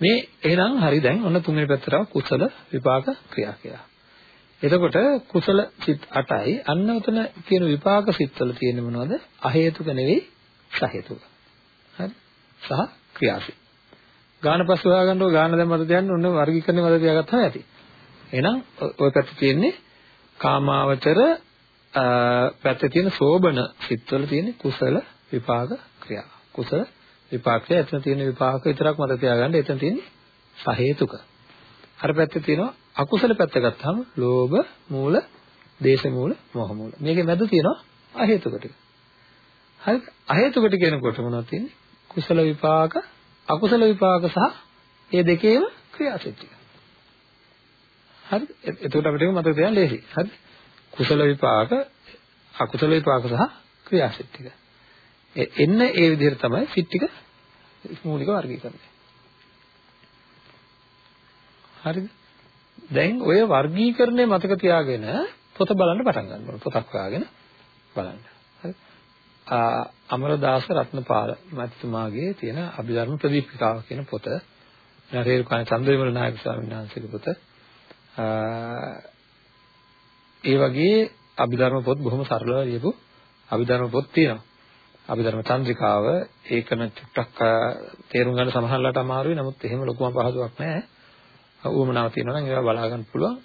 මේ එහෙනම් හරි දැන් ඔන්න තුන්වෙනි පැත්තට කුසල විපාක ක්‍රියා කියලා. එතකොට කුසල සිත් 8යි අන්න උතන කියන විපාක සිත්වල තියෙන්නේ මොනවද? අහේතුක නෙවෙයි සහේතුක. හරි? සහ ක්‍රියාසිත. ගාන පස්ස හොයාගන්නව ගාන දැන් මත තියන්න ඔන්න වර්ගීකරණය මත තියාගත්තාම ඇති. එහෙනම් ওই පැත්තේ තියෙන්නේ කාමාවචර පැත්තේ තියෙන සෝබන සිත්වල තියෙන කුසල විපාක ක්‍රියා. කුසල විපාකය එතන තියෙන විපාක විතරක් මත තියාගන්න එතන තියෙන්නේ සහේතුක. අර පැත්තේ තියෙනවා අකුසල පැත්ත ගත්තාම ලෝභ මූල, දේශ මූල, මොහ මූල. මේකේ මැද තියෙනවා අහේතුක ටික. හරිද? අහේතුක ටික කියනකොට මොනවද තියෙන්නේ? කුසල විපාක, අකුසල විපාක සහ මේ දෙකේම ක්‍රියාසිට ටික. හරිද? එතකොට අපිට මතක තියාගන්න ලේසි. හරිද? කුසල විපාක, අකුසල විපාක සහ ක්‍රියාසිට ටික. එන්න ඒ විදිහට තමයි සිත් ටික මූලික වර්ගීකරණය. හරිද? දැන් ඔය වර්ගීකරණය මතක තියාගෙන පොත බලන්න පටන් ගන්න ඕනේ. පොතක් හොයාගෙන බලන්න. හරි. අමරදාස රත්නපාල මහත්මයාගේ තියෙන අභිධර්ම ප්‍රදීපිකාව කියන පොත නරේරුකාණ චන්ද්‍රවිමල නායක ස්වාමීන් වහන්සේගේ පොත. ඒ වගේ අභිධර්ම පොත් බොහොම සරලව ලියපු අභිධර්ම පොත් තියෙනවා. අභිධර්ම චන්ද්‍රිකාව ඒකන චුට්ටක් තේරුම් ගන්න සමහරලාට අමාරුයි. නමුත් එහෙම ලොකුම පහසුවක් නැහැ. ඌමනාව තියෙනවා නම් ඒවා බලා ගන්න පුළුවන්.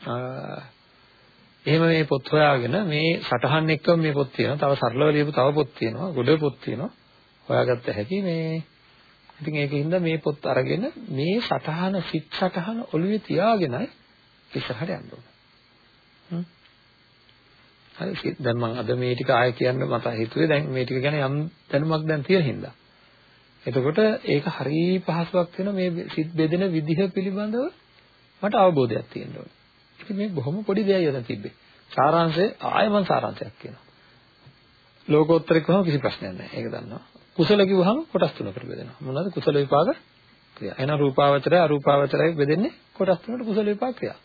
එහෙම මේ පොත් හොයාගෙන මේ සටහන් එක්කම මේ පොත් තියෙනවා. තව සරලව ලියපු තව පොත් තියෙනවා. ගොඩ පොත් තියෙනවා. හොයාගත්ත හැකි මේ ඉතින් ඒකින්ද මේ පොත් අරගෙන මේ සටහන සිත් සටහන ඔළුවේ තියාගෙනයි ඉස්සරහට යන්න ඕන. හරි දැන් මම අද මේ ටික ආයෙ කියන්න මට හිතුවේ දැන් මේ ටික ගැන යම් දැනුමක් දැන් තියෙන හින්දා. එතකොට ඒක හරි පහසුවක් වෙන මේ සිත් බෙදෙන විදිහ පිළිබඳව මට අවබෝධයක් තියෙන්න ඕනේ. ඉතින් මේ බොහොම පොඩි දෙයක් යන තිබ්බේ. සාරාංශය ආයෙ මම සාරාංශයක් කියනවා. ලෝකෝත්තර කිව්වම කිසි ප්‍රශ්නයක් නැහැ. ඒක දන්නවා. කුසල කිව්වහම කොටස් තුනකට බෙදෙනවා. මොනවද කුසල විපාක ක්‍රියා. එහෙනම් රූපාවචරය අරූපාවචරය බෙදෙන්නේ කොටස් තුනකට කුසල විපාක ක්‍රියා.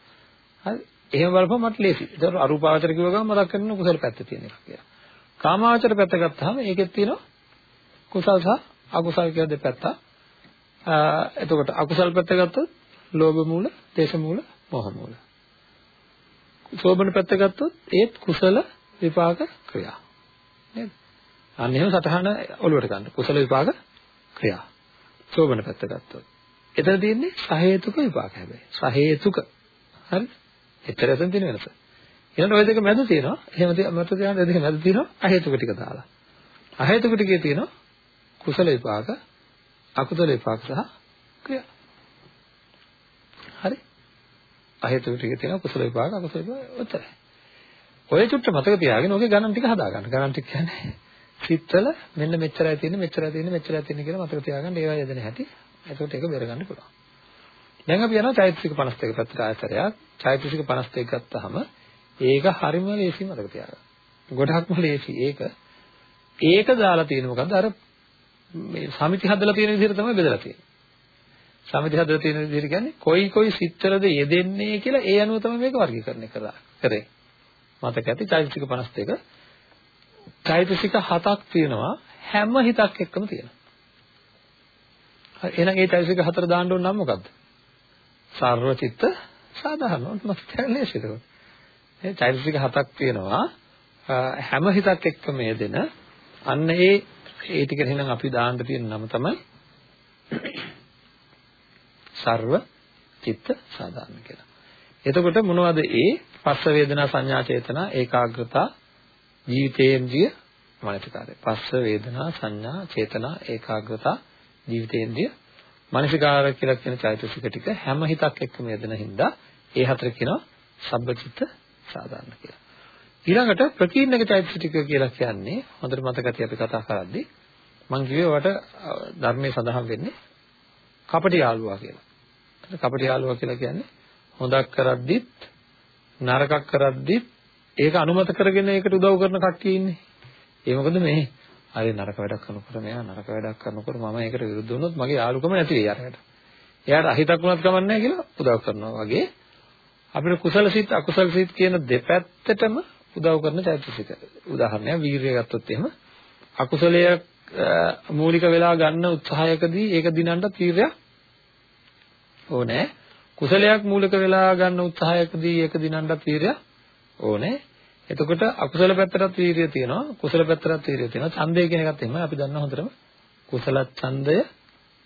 හරි. එහෙම බලපුවම මට ලේසි. ඒක අරූපාවචර කිව්ව ගමන් මතක් කරගන්න කුසල පැත්ත තියෙන එක කියලා. කාමාවචර පැත්ත ගත්තාම ඒකෙත් තියෙනවා කුසල සහ අකුසල කියලා දෙපැත්ත. එතකොට අකුසල පැත්ත ගත්තොත් ලෝභ මූල, දේශ මූල, මොහ මූල. සෝබන පැත්ත ගත්තොත් ඒත් කුසල විපාක ක්‍රියා. නේද? අන්න එහෙම සතහන ඔලුවට ගන්න. කුසල විපාක ක්‍රියා. සෝබන පැත්ත ගත්තොත්. එතන තියෙන්නේ සහේතුක විපාක හැබැයි. සහේතුක. හරිද? එතර එතන තියෙන වෙනස. ඊළඟ ඔය දෙක මැද තියෙනවා. එහෙම මත තියන දෙක මැද තියෙනවා අහේතුක ටික දාලා. අහේතුක ටිකේ තියෙනවා කුසල විපාක, අකුසල විපාක සහ ක්‍රියා. හරි? අහේතුක ටිකේ තියෙනවා කුසල විපාක, අකුසල විපාක උත්තරයි. ඔය චුට්ට මතක තියාගෙන ඔගේ ගණන් ටික හදා ගන්න. ගණන් ටික කියන්නේ සිත්වල මෙන්න මෙච්චරයි තියෙන්නේ මෙච්චරයි තියෙන්නේ මෙච්චරයි තියෙන්නේ කියලා මතක තියාගන්න ඒවා යෙදෙන හැටි. එතකොට ඒක බෙර ගන්න පුළුවන්. දැන් අපි යනවා චෛතසික 52 පැත්තට ආයතරයක්. චෛතසික 52 ගත්තාම ඒක හරිම ලේසි මතක තියාගන්න. ගොඩක්ම ලේසි. ඒක ඒක දාලා තියෙන මොකද්ද? අර මේ සමිති හදලා තියෙන විදිහට තමයි බෙදලා තියෙන්නේ. සමිති හදලා තියෙන විදිහට කියන්නේ කොයි කොයි සිත්වලද යෙදෙන්නේ කියලා ඒ අනුව තමයි මේක වර්ගීකරණය කරලා කරේ. මතක ඇති චෛතසික 52 චෛතසික හතක් තියෙනවා හැම හිතක් එක්කම තියෙනවා. හරි එහෙනම් ඒ චෛතසික හතර දාන්න ඕන නම් මොකද්ද? සර්ව චිත්ත සාධාරණ මතකයි ලේසිද? මේ චෛතසික හතක් තියෙනවා හැම හිතක් එක්කම යෙදෙන අන්න ඒ ඒ ටික එහෙනම් අපි දාන්න තියෙන නම තමයි සර්ව චිත්ත සාධාරණ කියලා. එතකොට මොනවද ඒ පස්ස වේදනා සංඥා චේතනා ඒකාග්‍රතා ජීවිතේන්ද්‍රිය මනසිකාරය. පස්ස වේදනා සංඥා චේතනා ඒකාග්‍රතා ජීවිතේන්ද්‍රිය මනසිකාරය කියලා කියන චෛතසික ටික හැම හිතක් එක්කම යෙදෙන හින්දා ඒ හතර කියනවා සබ්බචිත්ත සාධාරණ කියලා. ඊළඟට ප්‍රකීර්ණක චෛතසික කියලා කියන්නේ හොඳට මතක ඇති අපි කතා කරද්දී මම කිව්වේ වට ධර්මයේ සඳහන් වෙන්නේ කපටි යාළුවා කියලා. කපටි යාළුවා කියලා කියන්නේ හොඳක් කරද්දිත් නරකක් කරද්දිත් ඒක අනුමත කරගෙන ඒකට උදව් කරන කට්ටිය ඉන්නේ. ඒ මොකද මේ හරි නරක වැඩක් කරනකොට මෙයා නරක වැඩක් කරනකොට මම ඒකට විරුද්ධ වුණොත් මගේ යාළුකම නැති වෙයි අරකට. එයාට අහිතක් වුණත් කමක් නැහැ කියලා උදව් කරනවා වගේ අපිට කුසල සිත් අකුසල සිත් කියන දෙපැත්තටම උදව් කරන චෛතසික. උදාහරණයක් වීරිය ගත්තොත් එහෙම අකුසලය මූලික වෙලා ගන්න උත්සාහයකදී ඒක දිනන්න තීරයක් ඕනේ. කුසලයක් මූලික වෙලා ගන්න උත්සාහයකදී ඒක දිනන්න තීරයක් ඕනේ. එතකොට අකුසල පැත්තටත් වීර්යය තියෙනවා කුසල පැත්තටත් වීර්යය තියෙනවා. ඡන්දය කියන එකත් එහෙමයි අපි දන්නා හොඳටම. කුසල ඡන්දය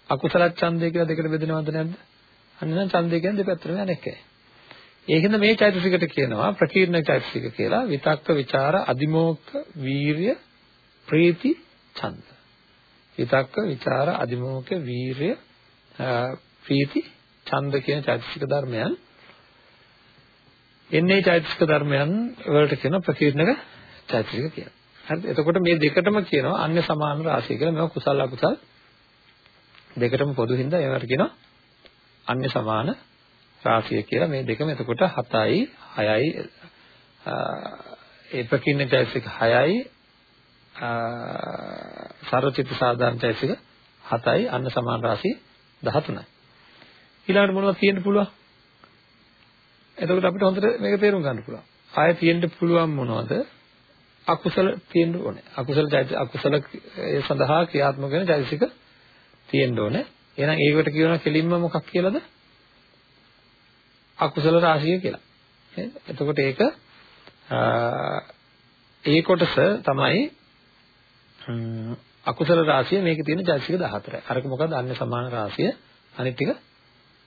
අකුසල ඡන්දය කියලා දෙකට බෙදෙනවද නැද්ද? අන්න නම් ඡන්දය කියන්නේ දෙපැත්තම යන එකයි ඒකෙන්ද මේ චෛතසිකට කියනවා ප්‍රකීර්ණ චෛතසික කියලා. විතක්ක ਵਿਚාර අදිමෝක්ක වීර්ය ප්‍රීති ඡන්ද. විතක්ක විචාර අදිමෝක වීරය ප්‍රීති ඡන්ද කියන චෛතසික ධර්මයන් එන්නේ චෛතසික ධර්මයන් වලට කියන ප්‍රකීර්ණක චෛතසික කියලා. හරිද? එතකොට මේ දෙකටම කියනවා අන්‍ය සමාන රාශිය කියලා. මේවා කුසල අකුසල දෙකටම පොදු හින්දා ඒවට කියනවා අන්‍ය සමාන රාශිය කියලා. මේ දෙකම එතකොට 7යි 6යි ඒ ප්‍රකීර්ණ චෛතසික 6යි සරචිත සාධාරණ චෛතසික 7යි අන්‍ය සමාන රාශිය 13යි. ඊළඟට මොනවද කියන්න පුළුවන්? එතකොට අපිට හොඳට මේක තේරුම් ගන්න පුළුවන්. ආයෙ තියෙන්න පුළුවන් මොනවද? අකුසල තියෙන්න ඕනේ. අකුසල අකුසල ඒ සඳහා ක්‍රියාත්මක වෙන චෛතසික තියෙන්න ඕනේ. එහෙනම් ඒකට කියනවා කෙලින්ම මොකක් කියලාද? අකුසල රාශිය කියලා. නේද? එතකොට ඒක ඒ කොටස තමයි අකුසල රාශිය මේකේ තියෙන චෛතසික 14යි. අරක මොකද? අන්‍ය සමාන රාශිය අනිත් ටික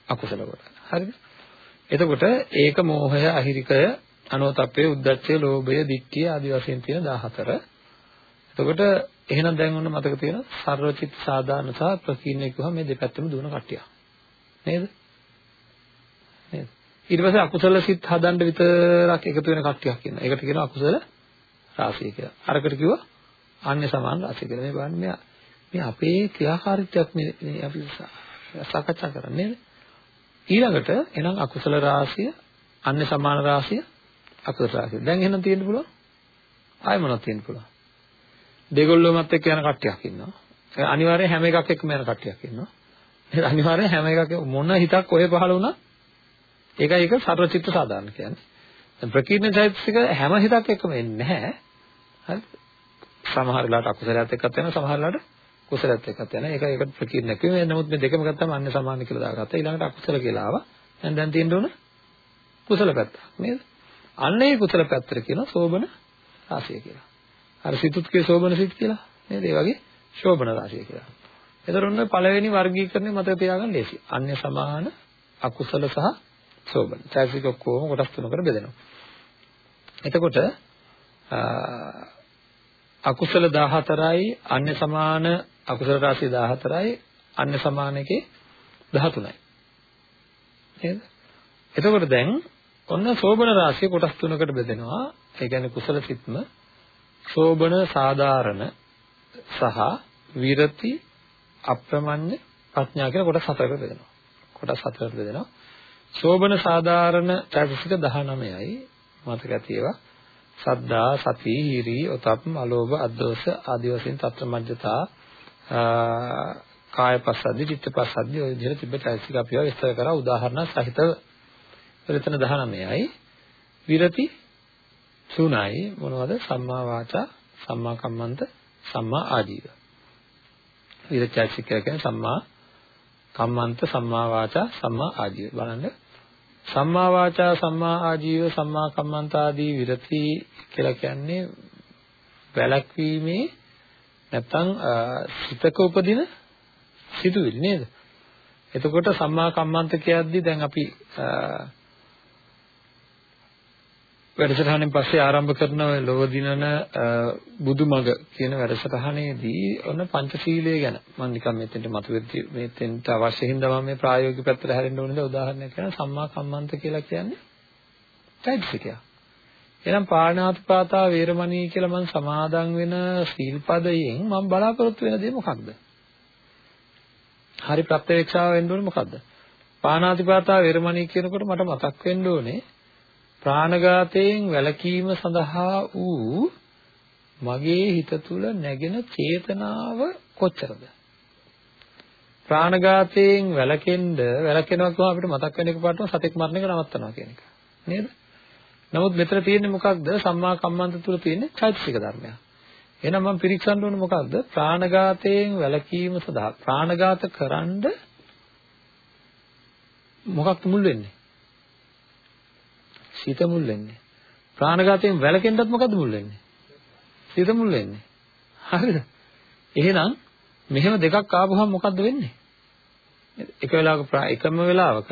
අකුසල කොට. හරිද? එතකොට ඒක මෝහය, අහිරිකය, අනෝතප්පේ, උද්දච්චය, ලෝභය, දික්කිය ආදී වශයෙන් තියෙන 14. එතකොට එහෙනම් දැන් ඔන්න මතක තියෙන සර්වචිත් සාධාරණ සහ ප්‍රකීර්ණ කියුවා මේ දෙපැත්තම දුවන කට්ටිය. නේද? නේද? ඊට පස්සේ අකුසල සිත් හදන්න විතරක් එකතු වෙන කට්ටියක් ඉන්නවා. ඒකට කියනවා අකුසල රාශිය කියලා. අරකට කිව්වා අන්‍ය සමාන රාශිය කියලා. මේ බලන්න මේ මේ අපේ ක්‍රියාකාරීත්වයක් මේ අපි සාකච්ඡා කරන්නේ නේද? ඊළඟට එහෙනම් අකුසල රාශිය, අන්‍ය සමාන රාශිය, අකුසල රාශිය. දැන් එහෙනම් තියෙන්න පුළුවන්. ආයෙ මොනවද තියෙන්න පුළුවන්? දෙගොල්ලෝමත් එක්ක යන කට්ටියක් ඉන්නවා. අනිවාර්යයෙන් හැම එකක් එක්කම යන කට්ටියක් ඉන්නවා. ඒ අනිවාර්යයෙන් හැම එකක් මොන හිතක් ඔය පහළ වුණා ඒකයි ඒක සර්වචිත්ත සාධාරණ කියන්නේ. දැන් ප්‍රකීර්ණ චෛතසික හැම හිතක් එක්කම එන්නේ නැහැ. හරි? සමහර වෙලාවට අකුසලයක් එක්කත් යනවා සමහර වෙලාවට කුසලයක් එක්කත් යනවා. ඒක ඒකට ප්‍රකීර්ණ කිව්වේ. නමුත් මේ දෙකම ගත්තාම අන්‍ය සමාන කියලා දාගත්තා. ඊළඟට අකුසල කියලා ආවා. දැන් දැන් තියෙන්න ඕන කුසල පැත්ත. නේද? අන්න ඒ කුසල පැත්තට කියනවා සෝබන රාශිය කියලා. අර සිතුත්කේ සෝබන සිත් කියලා. නේද? ඒ වගේ ශෝබන රාශිය කියලා. එතකොට ඔන්න පළවෙනි වර්ගීකරණය මතක තියාගන්න ලේසි. අන්‍ය සමාන අකුසල සහ සෝබන. චෛතසික ඔක්කොම කොටස් තුනකට බෙදෙනවා. එතකොට අකුසල 14යි අන්‍ය සමාන අකුසල රාශිය 14යි අන්‍ය සමාන එකේ 13යි. නේද? එතකොට දැන් ඔන්න සෝබන රාශිය කොටස් තුනකට බෙදෙනවා. ඒ කියන්නේ කුසල සිත්ම සෝබන සාධාරණ සහ විරති අප්‍රමඤ්ඤ ප්‍රඥා කියලා කොටස් හතරකට බෙදෙනවා. කොටස් හතරකට බෙදෙනවා. සෝබන සාධාරණ චෛතසික 19යි මතක ඇති ඒවා. සද්දා, සති, හිරි, ඔතප්ප, අලෝභ, අද්දෝෂ ආදී වශයෙන් తත්‍ර මජ්ජතා කාය පස්සද්ධි, චිත්ත පස්සද්ධි ඔය විදිහට තිබ්බ චෛතසික අපිව විස්තර කරා උදාහරණ සහිතව. එතන 19යි. විරති තුනයි මොනවද? සම්මා වාචා, සම්මා කම්මන්ත, සම්මා ආජීව. විරති චෛතසික කියන්නේ සම්මා කම්මන්ත, සම්මා වාචා, සම්මා ආජීව. බලන්න සම්මා වාචා සම්මා ආජීව සම්මා කම්මන්ත ආදී විරති කියලා කියන්නේ වැළැක්වීමේ නැත්තම් සිතක උපදින සිතුවිලි නේද? එතකොට සම්මා කම්මන්ත කියද්දි දැන් අපි වැඩසටහනෙන් පස්සේ ආරම්භ කරන ලෝව දිනන බුදුමග කියන වැඩසටහනේදී ඔන්න පංචශීලය ගැන මම නිකන් මෙතෙන්ට මතුවෙද්දි මෙතෙන්ට අවශ්‍ය හින්දා මම මේ ප්‍රායෝගික පැත්තට හැරෙන්න ඕනේද උදාහරණයක් කියන සම්මා කම්මන්ත කියලා කියන්නේ චෛතසිකය. එහෙනම් පාණාතිපාතා වේරමණී කියලා මම සමාදන් වෙන සීල්පදයෙන් මම බලාපොරොත්තු වෙන දේ මොකක්ද? හරි ප්‍රත්‍යක්ෂාව වෙන්න ඕනේ මොකද්ද? පාණාතිපාතා වේරමණී කියනකොට මට මතක් වෙන්න ඕනේ ප්‍රාණඝාතයෙන් වැළකීම සඳහා වූ මගේ හිත තුල නැගෙන චේතනාව කොච්චරද ප්‍රාණඝාතයෙන් වැළකෙන්න වැළකෙනවා කියම අපිට මතක් වෙන එකපාරටම සතෙක් මරණ එක නවත්තනවා කියන එක නේද නමුත් මෙතන තියෙන්නේ මොකක්ද සම්මා කම්මන්ත තුල තියෙන්නේ චෛතසික ධර්මයක් එහෙනම් මම පිරික්සන්න ඕනේ මොකක්ද ප්‍රාණඝාතයෙන් වැළකීම සඳහා ප්‍රාණඝාත කරන්න මොකක්ද මුල් වෙන්නේ සිත මුල් වෙන්නේ. ප්‍රාණඝාතයෙන් වැළකෙන්නත් මොකද්ද මුල් වෙන්නේ? සිත මුල් වෙන්නේ. හරිද? එහෙනම් මෙහෙම දෙකක් ආවහම මොකද්ද වෙන්නේ? එක වෙලාවක එකම වෙලාවක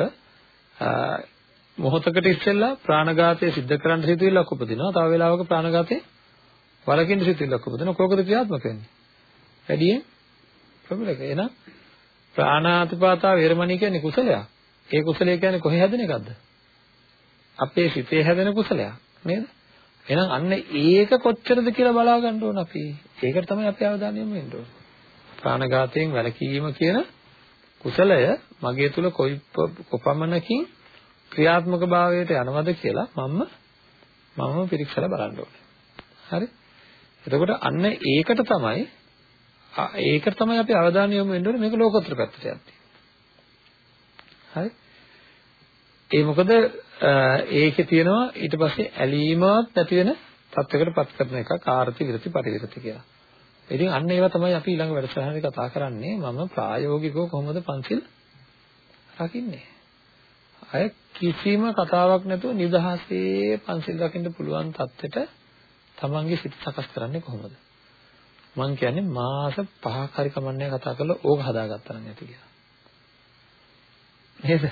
මොහොතකට ඉස්සෙල්ලා ප්‍රාණඝාතය සිද්ධ කරන්න සිතුවිල්ලක් උපදිනවා. තව වෙලාවක ප්‍රාණඝාතය වලකින්න සිතුවිල්ලක් උපදිනවා. කෝකද ක්‍රියාත්මක වෙන්නේ? වැඩියෙන් ප්‍රබලක. එහෙනම් ප්‍රාණාතිපාතා වේරමණී කියන්නේ කුසලයක්. ඒ කුසලය කියන්නේ කොහේ හැදෙන එකක්ද? අපේ සිතේ හැදෙන කුසලයක් නේද? එහෙනම් අන්න ඒක කොච්චරද කියලා බලා ගන්න ඕන අපි. ඒකට තමයි අපි අවධානය යොමු වෙන්න ඕන. ප්‍රාණඝාතයෙන් වැළකීම කියන කුසලය මගේ තුල කොයි කොපමණකින් ක්‍රියාත්මක භාවයට යනවද කියලා මම මම පිරික්සලා බලන්න ඕනේ. හරි? එතකොට අන්න ඒකට තමයි ඒකට තමයි අපි අවධානය යොමු වෙන්න ඕනේ මේක ලෝකෝත්තර පැත්තට යද්දී. හරි? ඒ මොකද ඒකේ තියෙනවා ඊට පස්සේ ඇලීමවත් නැති වෙන තත්වයකට පත් කරන එක කාර්ති විරති පරිවිරති කියලා. ඉතින් අන්න ඒවා තමයි අපි ඊළඟ වැඩසටහනේදී කතා කරන්නේ. මම ප්‍රායෝගිකව කොහොමද පන්සිල් රකින්නේ? අය කිසිම කතාවක් නැතුව නිදහසේ පන්සිල් රකින්න පුළුවන් තත්ත්වෙට තමන්ගේ සිත සකස් කරන්නේ කොහොමද? මං කියන්නේ මාස 5ක් හරි කමන්නේ කතා කරලා ඕක හදාගත්තා නම් ඇති කියලා. නේද?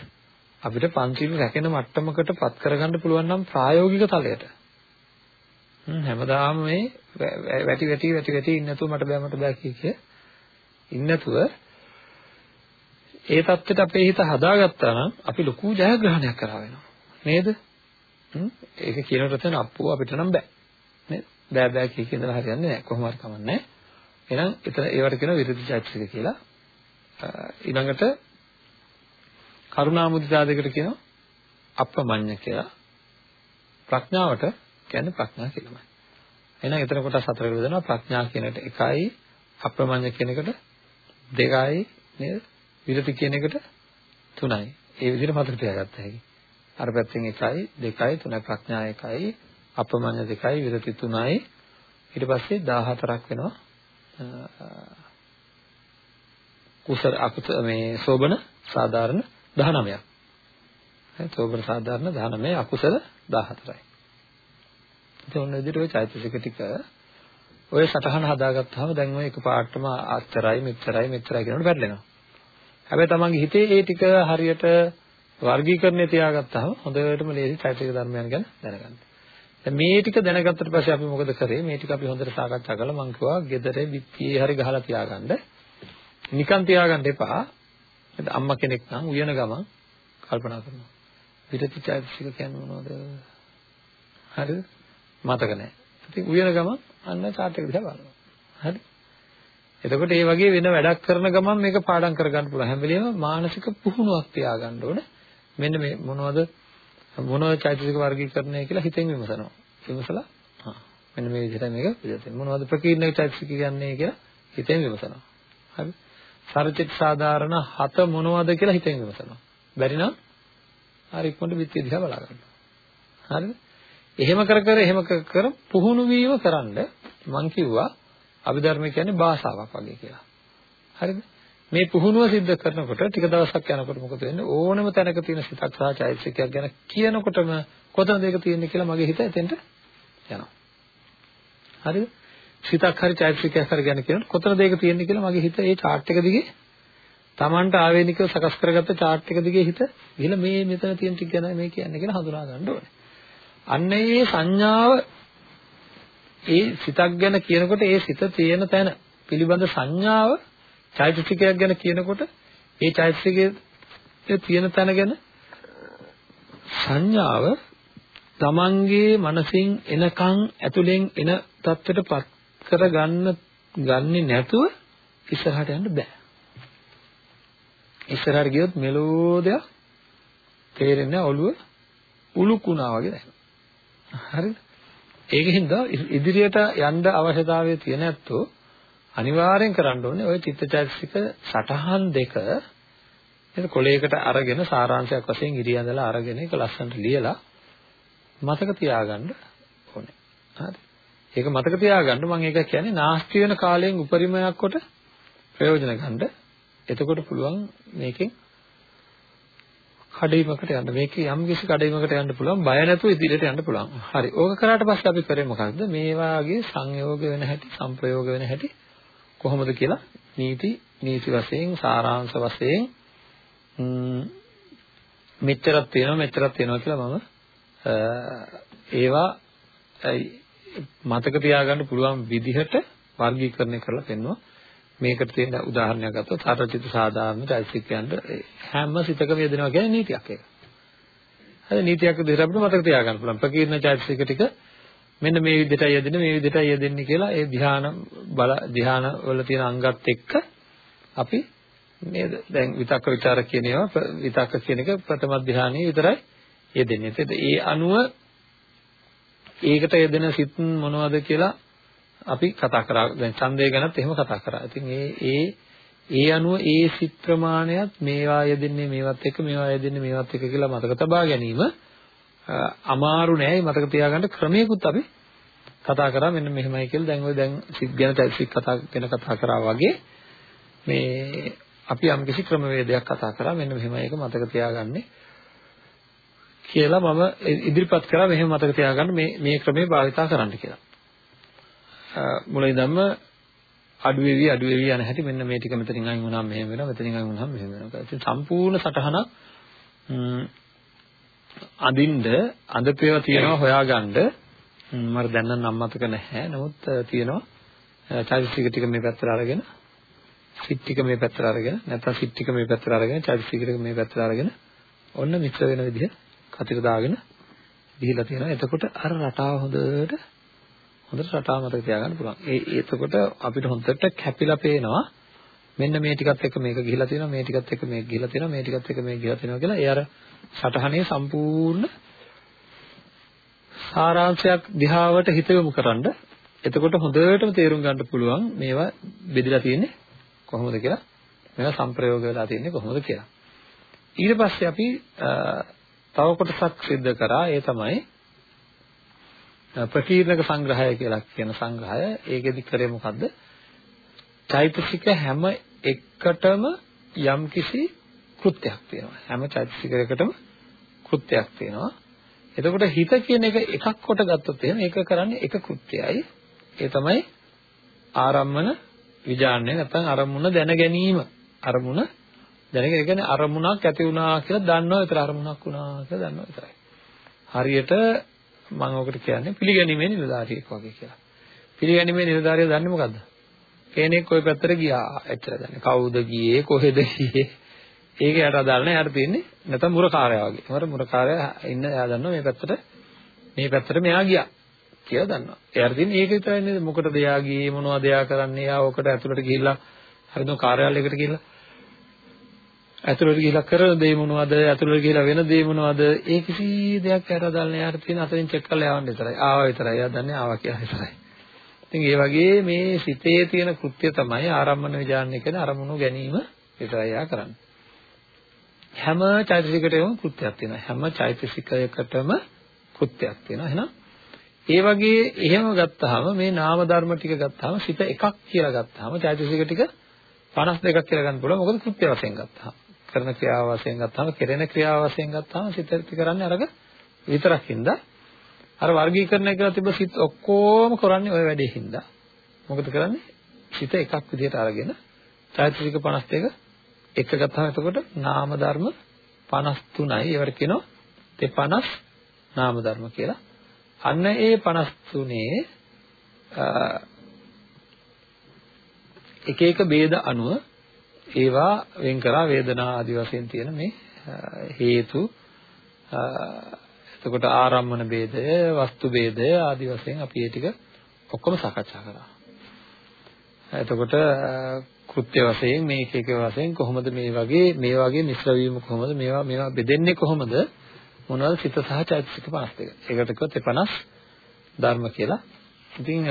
අපිට පන්සිල් රැකෙන මට්ටමකට පත් කරගන්න පුළුවන් නම් ප්‍රායෝගික තලයට. හැමදාම මේ වැටි වැටි වැටි වැටි ඉන්න නැතුව මට බෑ මට බෑ කිය කිය ඉන්න නැතුව ඒ தත්ත්වයට අපේ හිත හදාගත්තා නම් අපි ලොකු ජයග්‍රහණයක් කරා වෙනවා. නේද? ඒක කියනකොට තමයි අප්පුව අපිට නම් බෑ. නේද? බෑ බෑ කිය කියන දලා හරියන්නේ නැහැ. කොහොම හරි කමන්නේ. එහෙනම් එතන ඒවට කියනවා විරුද්ධ චෛතසික කියලා. ඊළඟට කරුණා මුදිතා දෙකට කියනවා අප්‍රමඤ්ඤ කියලා. ප්‍රඥාවට කියන්නේ ප්‍රඥා කියලාමයි. එහෙනම් එතන කොටස් හතරකට බෙදෙනවා ප්‍රඥා කියන එකට එකයි අප්‍රමඤ්ඤ කියන එකට දෙකයි නේද? විරති කියන එකට තුනයි. ඒ විදිහට මතක තියාගත්ත හැකි. අර පැත්තෙන් එකයි දෙකයි තුනයි ප්‍රඥා එකයි අප්‍රමඤ්ඤ දෙකයි විරති තුනයි ඊට පස්සේ 14ක් වෙනවා කුසල අකුත මේ සෝබන සාධාරණ 19ක්. හරි සෝබන සාධාරණ 19 අකුසල 14යි. ඉතින් ඔන්න විදිහට ওই චෛතසික ටික ඔය සටහන හදාගත්තාම දැන් ඔය එකපාරටම අත්තරයි මෙච්චරයි මෙච්චරයි කියනකොට පැටලෙනවා. හැබැයි තමන්ගේ හිතේ ඒ ටික හරියට වර්ගීකරණය තියාගත්තාම හොඳටම ලේසි චෛතසික ධර්මයන් ගැන දැනගන්න. දැන් මේ ටික දැනගත්තට පස්සේ අපි මොකද කරේ? මේ ටික අපි හොඳට සාකච්ඡා කරලා මං කිව්වා ගෙදර විත්තියේ හරි ගහලා තියාගන්න. නිකන් තියාගන්න එපා. අම්මා කෙනෙක් නම් උයන ගමන් කල්පනා කරනවා. විරති චෛතසික කියන්නේ මොනවද? හරිද? මතක නැහැ. ඉතින් උයන ගමන් අන්න chart එක දිහා බලනවා. හරි? එතකොට මේ වගේ වෙන වැඩක් කරන ගමන් මේක පාඩම් කරගන්න පුළුවන්. හැම වෙලෙම මානසික පුහුණුවක් තියාගන්න ඕනේ. මෙන්න මේ මොනවද මොනවද චෛතසික වර්ගීකරණය කියලා හිතෙන් විමසනවා. විමසලා හා මෙන්න මේ විදිහට මේක විදිහට මොනවද ප්‍රකීර්ණ චෛතසික කියන්නේ කියලා හිතෙන් විමසනවා. හරි? සරචිත සාධාරණ හත මොනවද කියලා හිතෙන් විමසනවා. බැරි නම් හරි ඉක්මනට විත්‍ය දිහා බලා ගන්නවා. හරිද? එහෙම කර කර එහෙම කර කර පුහුණු වීම කරන්න මම කිව්වා අභිධර්ම කියන්නේ භාෂාවක් වගේ කියලා. හරිද? මේ පුහුණුව සිද්ධ කරනකොට ටික දවසක් යනකොට මොකද වෙන්නේ? ඕනම තැනක තියෙන සිතක් සහ චෛතසිකයක් ගැන කියනකොටම කොතනද ඒක තියෙන්නේ කියලා මගේ හිත එතෙන්ට යනවා. හරිද? සිතක් හරි චෛතසිකයක් හරි ගැන කියනකොට කොතනද ඒක තියෙන්නේ කියලා මගේ හිත ඒ chart එක දිගේ Tamanට ආවේනිකව සකස් කරගත්ත chart එක දිගේ හිත ගිහලා මේ මෙතන තියෙන ටික ගැන මේ කියන්නේ කියලා හඳුනා ගන්න ඕනේ. අන්න ඒ සංඥාව ඒ සිතක් ගැන කියනකොට ඒ සිත තියෙන තැන පිළිබඳ සංඥාව චෛතසිකයක් ගැන කියනකොට ඒ චෛතසිකයේ තියෙන තැන ගැන සංඥාව තමන්ගේ මනසින් එනකන් ඇතුලෙන් එන தත්ත්වයට පත් කරගන්න ගන්නේ නැතුව ඉස්සරහට යන්න බෑ. ඉස්සරහට ගියොත් මෙලෝදයක් තේරෙන්නේ ඔළුව උලුකුණා වගේ දැනෙනවා. හරිද? ඒකෙන්ද ඉදිරියට යන්න අවශ්‍යතාවය තියෙන ඇත්තෝ අනිවාර්යෙන් කරන්න ඕනේ ওই චිත්තචෛතසික සටහන් දෙක නේද කොලයකට අරගෙන සාරාංශයක් වශයෙන් ඉරියඳලා අරගෙන ඒක ලස්සනට ලියලා මතක තියාගන්න ඕනේ. හරි. ඒක මතක තියාගන්න මම ඒක කියන්නේ නාස්ති වෙන කාලයෙන් උපරිමයක් කොට ප්‍රයෝජන ගන්න. එතකොට පුළුවන් මේකෙන් කඩේමකට යන්න. මේක යම් කිසි කඩේමකට යන්න පුළුවන්. බය නැතුව ඉදිරියට යන්න පුළුවන්. හරි. ඕක කරාට පස්සේ අපි කරේ මොකක්ද? මේ වාගේ සංයෝග වෙන හැටි, සංප්‍රයෝග වෙන හැටි කොහොමද කියලා නීති නීති වශයෙන් සාරාංශ වශයෙන් මෙච්චරක් තියෙනවා මෙච්චරක් තියෙනවා කියලා මම ඒවා මතක තියාගන්න පුළුවන් විදිහට වර්ගීකරණය කරලා පෙන්වනවා. මේකට තියෙන උදාහරණයක් ගත්තොත් සාරචිත සාධාරණ චෛතසිකයන්ට හැම සිතකම යෙදෙනවා කියන්නේ නීතියක් ඒක. හරි නීතියක් විදිහට අපිට මතක තියාගන්න පුළුවන්. ප්‍රකීර්ණ චෛතසික ටික මෙන්න මේ විදිහටයි යෙදෙන්නේ මේ විදිහටයි යෙදෙන්නේ කියලා ඒ ධ්‍යාන බල ධ්‍යාන වල තියෙන අංගත් එක්ක අපි නේද දැන් විතක්ක ਵਿਚාර කියන ඒවා විතක්ක කියන එක ප්‍රථම ධ්‍යානයේ විතරයි යෙදෙන්නේ. ඒත් ඒ අනුව ඒකට යෙදෙන සිත් මොනවද කියලා අපි කතා කරා. දැන් ඡන්දය ගැනත් එහෙම කතා කරා. ඉතින් ඒ ඒ ඒ අනුව ඒ සිත් ප්‍රමාණයත් මේවා යෙදෙන්නේ මේවත් එක්ක මේවා යෙදෙන්නේ මේවත් එක්ක කියලා මතක තබා ගැනීම අමාරු නෑ මතක තියාගන්න ක්‍රමයකුත් අපි කතා කරා මෙන්න මෙහෙමයි කියලා දැන් ඔය දැන් සිත් ගැන සිත් කතා ගැන කතා කරා වගේ මේ අපි යම්කිසි ක්‍රමවේදයක් කතා කරා මෙන්න මෙහෙමයි ඒක මතක තියාගන්නේ කියලා මම ඉදිරිපත් කරා මෙහෙම මතක තියාගන්න මේ මේ ක්‍රමය භාවිතා කරන්න කියලා. මුලින්දම අඩු වෙවි අඩු වෙවි යන හැටි මෙන්න මේ ටික මෙතනින් අයින් වුණාම මෙහෙම වෙනවා මෙතනින් අයින් වුණාම මෙහෙම වෙනවා. ඉතින් සම්පූර්ණ සටහනක් අඳින්න අඳපේවා තියනවා හොයාගන්න මම දැන් නම් නම් මතක නැහැ. නමුත් තියෙනවා චෛතසික ටික මේ පැත්තට අරගෙන සිත් ටික මේ පැත්තට අරගෙන නැත්නම් සිත් ටික මේ පැත්තට අරගෙන චෛතසික ටික මේ පැත්තට අරගෙන ඔන්න මිශ්‍ර වෙන විදිහ කතිර දාගෙන දීලා තියෙනවා. එතකොට අර රටාව හොඳට හොඳට රටාව මතක තියාගන්න පුළුවන්. ඒ එතකොට අපිට හොඳට කැපිලා පේනවා. මෙන්න මේ ටිකත් එක්ක මේක ගිහිලා තියෙනවා මේ ටිකත් එක්ක මේක ගිහිලා තියෙනවා මේ ටිකත් එක්ක මේක ගිහිලා තියෙනවා කියලා ඒ අර සටහනේ සම්පූර්ණ සාරාංශයක් දිහාවට හිත යොමු කරන්ඩ එතකොට හොඳටම තේරුම් ගන්න පුළුවන් මේවා බෙදලා තියෙන්නේ කොහොමද කියලා. මේවා සම්ප්‍රයෝග වෙලා තියෙන්නේ කොහොමද කියලා. ඊට පස්සේ අපි තව කොටසක් සිද්ධ කරා. ඒ තමයි ප්‍රකීර්ණක සංග්‍රහය කියලා කියන සංග්‍රහය. ඒකෙදි කරේ මොකද්ද? චෛතසික හැම එකටම යම්කිසි කෘත්‍යයක් තියෙනවා. හැම චෛතසිකයකටම කෘත්‍යයක් තියෙනවා. එතකොට හිත කියන එක එකක් කොට ගත්තොත් එහෙනම් ඒක කරන්නේ එක කෘත්‍යයයි. ඒ තමයි ආරම්මන විඥානය නැත්නම් අරමුණ දැන ගැනීම. අරමුණ දැනගෙන ඒ කියන්නේ අරමුණක් ඇති වුණා කියලා දන්නවා විතර අරමුණක් වුණා කියලා දන්නවා විතරයි. හරියට මම ඔකට කියන්නේ පිළිගැනීමේ නිලධාරියෙක් වගේ කියලා පිළිගැනීමේ නිලධාරිය දන්නේ මොකද්ද කෙනෙක් ওই පැත්තට ගියා එච්චර දන්නේ කවුද ගියේ කොහෙද ගියේ ඒක යට අදාළ නැහැ. යට තියෙන්නේ නැත්නම් මුරකාරයා වගේ. මර මුරකාරයා ඉන්න එයා දන්නවා මේ පැත්තට මේ පැත්තට මෙයා ගියා කියලා දන්නවා. එයාට තියෙන්නේ ඒක විතරයි නේද? මොකටද එයා ගියේ මොනවද එයා කරන්නේ? එයා ඔකට ඇතුළට ගිහිල්ලා හරිද කාර්යාලයකට ගිහිල්ලා ඇතුළට ගිහිල්ලා කරන දේ මොනවද? ඇතුළට ගිහිල්ලා වෙන දේ මොනවද? ඒ කිසි දෙයක් යට අදාළ නැහැ. එයාට තියෙන අතරින් චෙක් කරලා යවන්න විතරයි. ආවා විතරයි. එයා දන්නේ ආවා කියලා විතරයි. ඉතින් ඒ වගේ මේ සිතේ තියෙන කෘත්‍ය තමයි ආරම්මන විඥානය කියන්නේ අරමුණු ගැනීම විතරයි එයා කරන්නේ. හැම චෛතසිකයකටම කෘත්‍යයක් තියෙනවා. හැම චෛතසිකයකටම කෘත්‍යයක් තියෙනවා. එහෙනම් ඒ වගේ එහෙම ගත්තාම මේ නාම ධර්ම ටික ගත්තාම සිත එකක් කියලා ගත්තාම චෛතසික ටික 52ක් කියලා ගන්න පුළුවන්. මොකද කෘත්‍ය වශයෙන් ගත්තාම. කරන ක්‍රියාව වශයෙන් ගත්තාම කෙරෙන ක්‍රියාව වශයෙන් ගත්තාම සිත ඇති කරන්නේ අරග විතරක් හින්දා. අර වර්ගීකරණය කියලා තිබ්බ සිත ඔක්කොම කරන්නේ ওই වැඩේ හින්දා. මොකද කරන්නේ? සිත එකක් විදිහට අරගෙන චෛතසික 52 එක ගත්තාම එතකොට නාම ධර්ම 53යි ඒවට කියනවා තේ 50 නාම ධර්ම කියලා. අන්න ඒ 53 එක එක ભેද අනුව ඒවා වෙන් කරා වේදනා ආදි වශයෙන් තියෙන මේ හේතු එතකොට ආරම්මන ભેදය වස්තු ભેදය ආදි වශයෙන් අපි ඒ ටික ඔක්කොම සාකච්ඡා කරා. එතකොට කෘත්‍ය වශයෙන් මේක එක වශයෙන් කොහොමද මේ වගේ මේ වගේ මිශ්‍ර වීම කොහොමද මේවා මේවා බෙදෙන්නේ කොහොමද මොනවද සිත සහ චෛතසික 52. ඒකට කිව්වොත් 50 ධර්ම කියලා. ඉතින්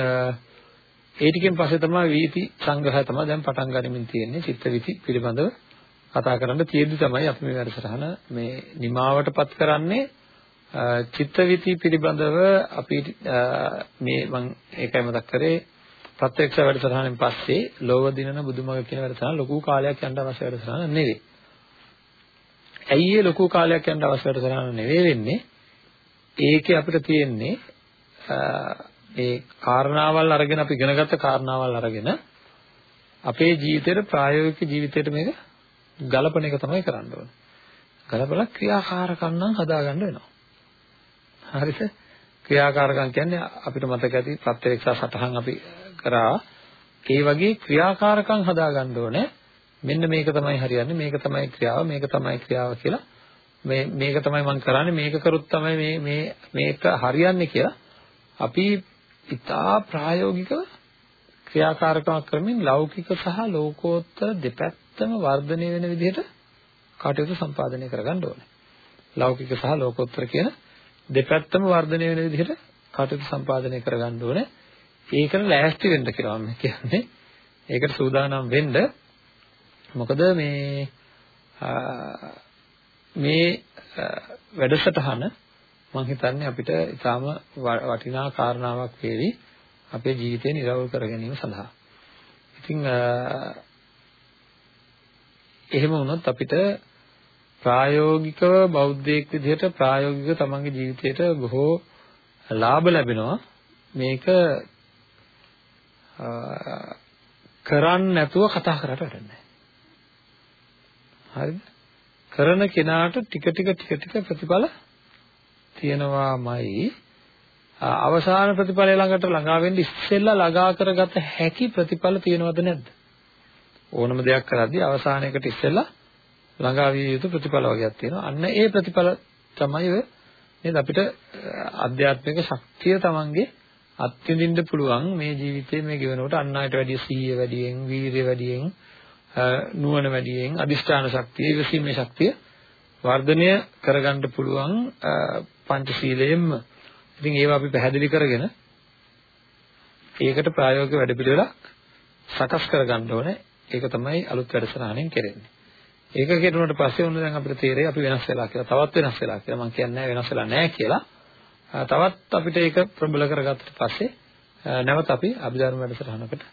ඒ ටිකෙන් පස්සේ තමයි වීති සංග්‍රහය තමයි දැන් පටන් ගනිමින් තියෙන්නේ චිත්ත වීති පිළිබඳව කතා කරන්න තියෙද්දි තමයි අපි මේ වැඩසටහන මේ නිමාවටපත් කරන්නේ චිත්ත වීති පිළිබඳව අපි මේ මම ඒකයි මතක් කරේ ප්‍රත්‍යක්ෂ වැඩසටහනෙන් පස්සේ ලෝව දිනන බුදුමග කියන වැඩසටහන ලොකු කාලයක් යන්න අවශ්‍ය වැඩසටහන නෙවෙයි. ඇයි ඒ ලොකු කාලයක් යන්න අවශ්‍ය වැඩසටහන නෙවෙයි වෙන්නේ? ඒකේ අපිට තියෙන්නේ ඒ කාරණාවල් අරගෙන අපි ඉගෙනගත්ත කාරණාවල් අරගෙන අපේ ජීවිතේට ප්‍රායෝගික ජීවිතේට මේක ගලපන එක තමයි කරන්න ඕනේ. ගලපලා ක්‍රියාකාරකම් නම් හදාගන්න වෙනවා. හරිද? ක්‍රියාකාරකම් කියන්නේ අපිට මතක ඇති ප්‍රත්‍යක්ෂ සටහන් අපි කරා ඒ වගේ ක්‍රියාකාරකම් හදාගන්න ඕනේ. මෙන්න මේක තමයි හරියන්නේ මේක තමයි ක්‍රියාව මේක තමයි ක්‍රියාව කියලා මේ මේක තමයි මම කරන්නේ මේක කරුත් තමයි මේ මේ මේක හරියන්නේ කියලා අපි ඉතා ප්‍රායෝගිකව ක්‍රියාකාරකමක් කරමින් ලෞකික සහ ලෝකෝත්තර දෙපැත්තම වර්ධනය වෙන විදිහට කටයුතු සම්පාදනය කරගන්න ඕනේ. ලෞකික සහ ලෝකෝත්තර කියන දෙපැත්තම වර්ධනය වෙන විදිහට කටයුතු සම්පාදනය කරගන්න ඕනේ. ඒකට ලෑස්ති වෙන්න කියලා මම කියන්නේ. ඒකට සූදානම් වෙන්න මොකද මේ මේ වැඩසටහන මම හිතන්නේ අපිට ඉතාම වටිනා කාරණාවක් වේවි අපේ ජීවිතේ නිරවුල් කර ගැනීම සඳහා. ඉතින් එහෙම වුණොත් අපිට ප්‍රායෝගිකව බෞද්ධයෙක් විදිහට ප්‍රායෝගිකව තමන්ගේ ජීවිතයට බොහෝ ලාභ ලැබෙනවා මේක කරන්නේ නැතුව කතා කරලා වැඩක් නැහැ. හරිද? කරන කෙනාට ටික ටික ටික ටික ප්‍රතිඵල තියෙනවාමයි අවසාන ප්‍රතිඵලය ළඟට ළඟා වෙන්න ඉස්සෙල්ලා ළඟා කරගත හැකි ප්‍රතිඵල තියෙනවද නැද්ද? ඕනම දෙයක් කරද්දී අවසානයකට ඉස්සෙල්ලා ළඟා විය යුතු ප්‍රතිඵල වගේක් තියෙනවා. අන්න ඒ ප්‍රතිඵල තමයි ඔය නේද අපිට අධ්‍යාත්මික ශක්තිය තමන්ගේ අත්විඳින්න පුළුවන් මේ ජීවිතයේ මේ ගෙවනකොට අන් අයට වැඩිය සිහිය වැඩියෙන්, වීරිය වැඩියෙන්, නුවණ වැඩියෙන්, අදිෂ්ඨාන ශක්තිය, ඉවසීමේ ශක්තිය වර්ධනය කරගන්න පුළුවන් පංචශීලයෙන්ම. ඉතින් ඒවා අපි පැහැදිලි කරගෙන ඒකට ප්‍රායෝගික වැඩපිළිවෙලක් සකස් කරගන්න ඕනේ. ඒක තමයි අලුත් වැඩසටහනෙන් කරන්නේ. ඒක කෙරුණාට පස්සේ ඔන්න දැන් අපිට තේරෙයි අපි වෙනස් වෙලා කියලා. තවත් වෙනස් වෙලා කියලා. මම කියන්නේ වෙනස් වෙලා නැහැ කියලා. තවත් අපිට ඒක ප්‍රබල කරගත්තට පස්සේ නැවත අපි අභිධර්ම වැඩසටහනකට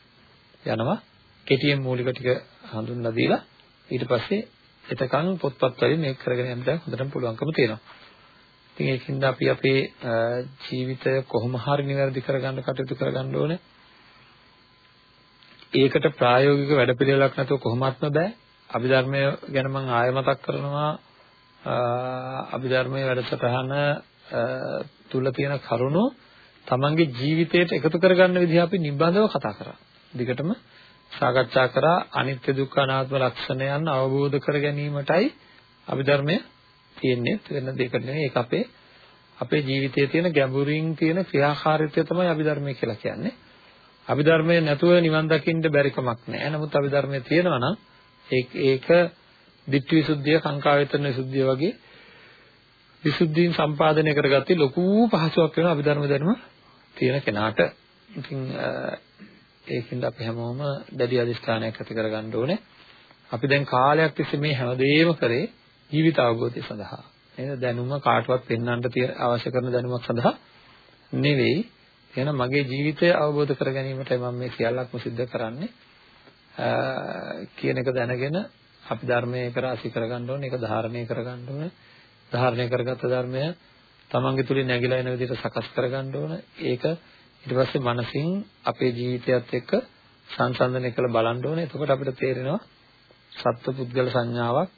යනවා. කෙටියෙන් මූලික ටික හඳුන්ලා දීලා ඊට පස්සේ එතකන් පොත්පත් වලින් මේක කරගෙන යන්න හොඳටම පුළුවන්කම තියෙනවා. ඉතින් ඒකින්ද අපි අපේ ජීවිතය කොහොම හරි නිවැරදි කරගන්න කටයුතු කරගන්න ඕනේ. ඒකට ප්‍රායෝගික වැඩපිළිවෙලක් නැතුව කොහොමත්ම බෑ. අභිධර්මය ගැන මම ආයෙ මතක් කරනවා අභිධර්මයේ වැඩසටහන තුල තියෙන කරුණු තමන්ගේ ජීවිතයට එකතු කරගන්න විදිහ අපි නිබඳව කතා කරා. දිගටම සාකච්ඡා කරා අනිත්‍ය දුක්ඛ අනාත්ම ලක්ෂණයන් අවබෝධ කර ගැනීමටයි අභිධර්මය තියෙන්නේ වෙන දෙයකට නෙවෙයි ඒක අපේ අපේ ජීවිතයේ තියෙන ගැඹුරින් තියෙන ක්‍රියාකාරීත්වය තමයි අභිධර්මය කියලා කියන්නේ. අභිධර්මය නැතුව නිවන් දකින්න බැරි කමක් නැහැ. නමුත් අභිධර්මය තියෙනවා නම් ඒක ඒක ditthi visuddhiya කාංකා වේතන විසුද්ධිය වගේ විසුද්ධීන් සම්පාදනය කරගත්තේ ලොකු පහසුවක් වෙනවා අභිධර්ම දැනුම තියෙන කෙනාට. ඉතින් ඒකින්ද අපි හැමෝම දැඩි අධිෂ්ඨානයක් ඇති කරගන්න ඕනේ. අපි දැන් කාලයක් තිස්සේ මේ හැමදේම කරේ ජීවිත අවබෝධය සඳහා. නේද? දැනුම කාටවත් පෙන්වන්න අවශ්‍ය කරන දැනුමක් සඳහා නෙවෙයි. එහෙනම් මගේ ජීවිතය අවබෝධ කර ගැනීමටයි මම මේ සියල්ලක්ම සිද්ධ කරන්නේ. කියන එක දැනගෙන අපි ධර්මයේ කරාසි කරගන්න ඕනේ ඒක ධාරණය කරගන්න ඕනේ ධාරණය කරගත්ත ධර්මය තමන්ගේ තුලින් නැగిලා එන විදිහට සකස් කරගන්න ඕනේ ඒක ඊට පස්සේ මනසින් අපේ ජීවිතයත් එක්ක සංසන්දනය කරලා බලන්න ඕනේ එතකොට අපිට තේරෙනවා සත්ව පුද්ගල සංඥාවක්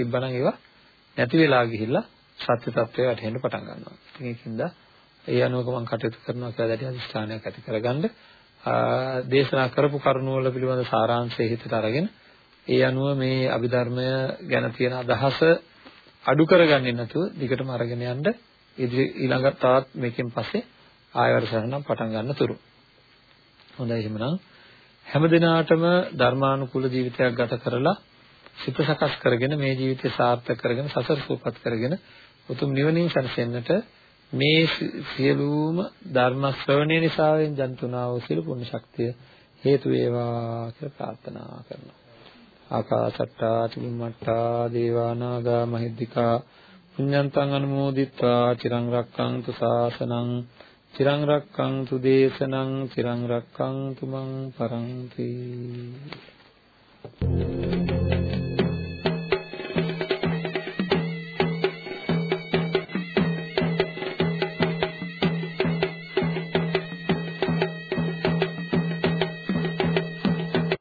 තිබ්බනම් ඒවා නැති වෙලා ගිහිල්ලා සත්‍ය తත්වයට වැටෙන්න පටන් ගන්නවා ඉතින් ඒකින්ද ඒ අනුව මම කටයුතු කරනවා කියලා දැඩි අධිෂ්ඨානයක් ඇති කරගන්න දේශනා කරපු කරුණු වල පිළිබඳ සාරාංශය හිතට අරගෙන ඒ අනුව මේ අභිධර්මය ගැන තියෙන අදහස අඩු කරගන්නේ නැතුව දිගටම අරගෙන යන්න ඉදිරි ඊළඟ තවත් මේකෙන් පස්සේ ආයවර සරණම් පටන් ගන්න තුරු. හොඳයි එහෙමනම් හැම දිනාටම ධර්මානුකූල ජීවිතයක් ගත කරලා සිත සකස් කරගෙන මේ ජීවිතය සාර්ථක කරගෙන සසර සූපත් කරගෙන උතුම් නිවනින් සැනසෙන්නට මේ සියලුම ධර්ම ශ්‍රවණය නිසා වෙන ජන්තුනා වූ සියලු පුණ්‍ය ශක්තිය හේතු වේවා කියලා ප්‍රාර්ථනා කරනවා. ආකාසට්ටා චුම්මට්ටා දේවා නාග මහිද්దికා පුඤ්ඤන්තං අනුමෝදිත්වා චිරං රක්ඛන්තු ශාසනං චිරං රක්ඛන්තු දේශනං චිරං රක්ඛන්තු මං පරන්ති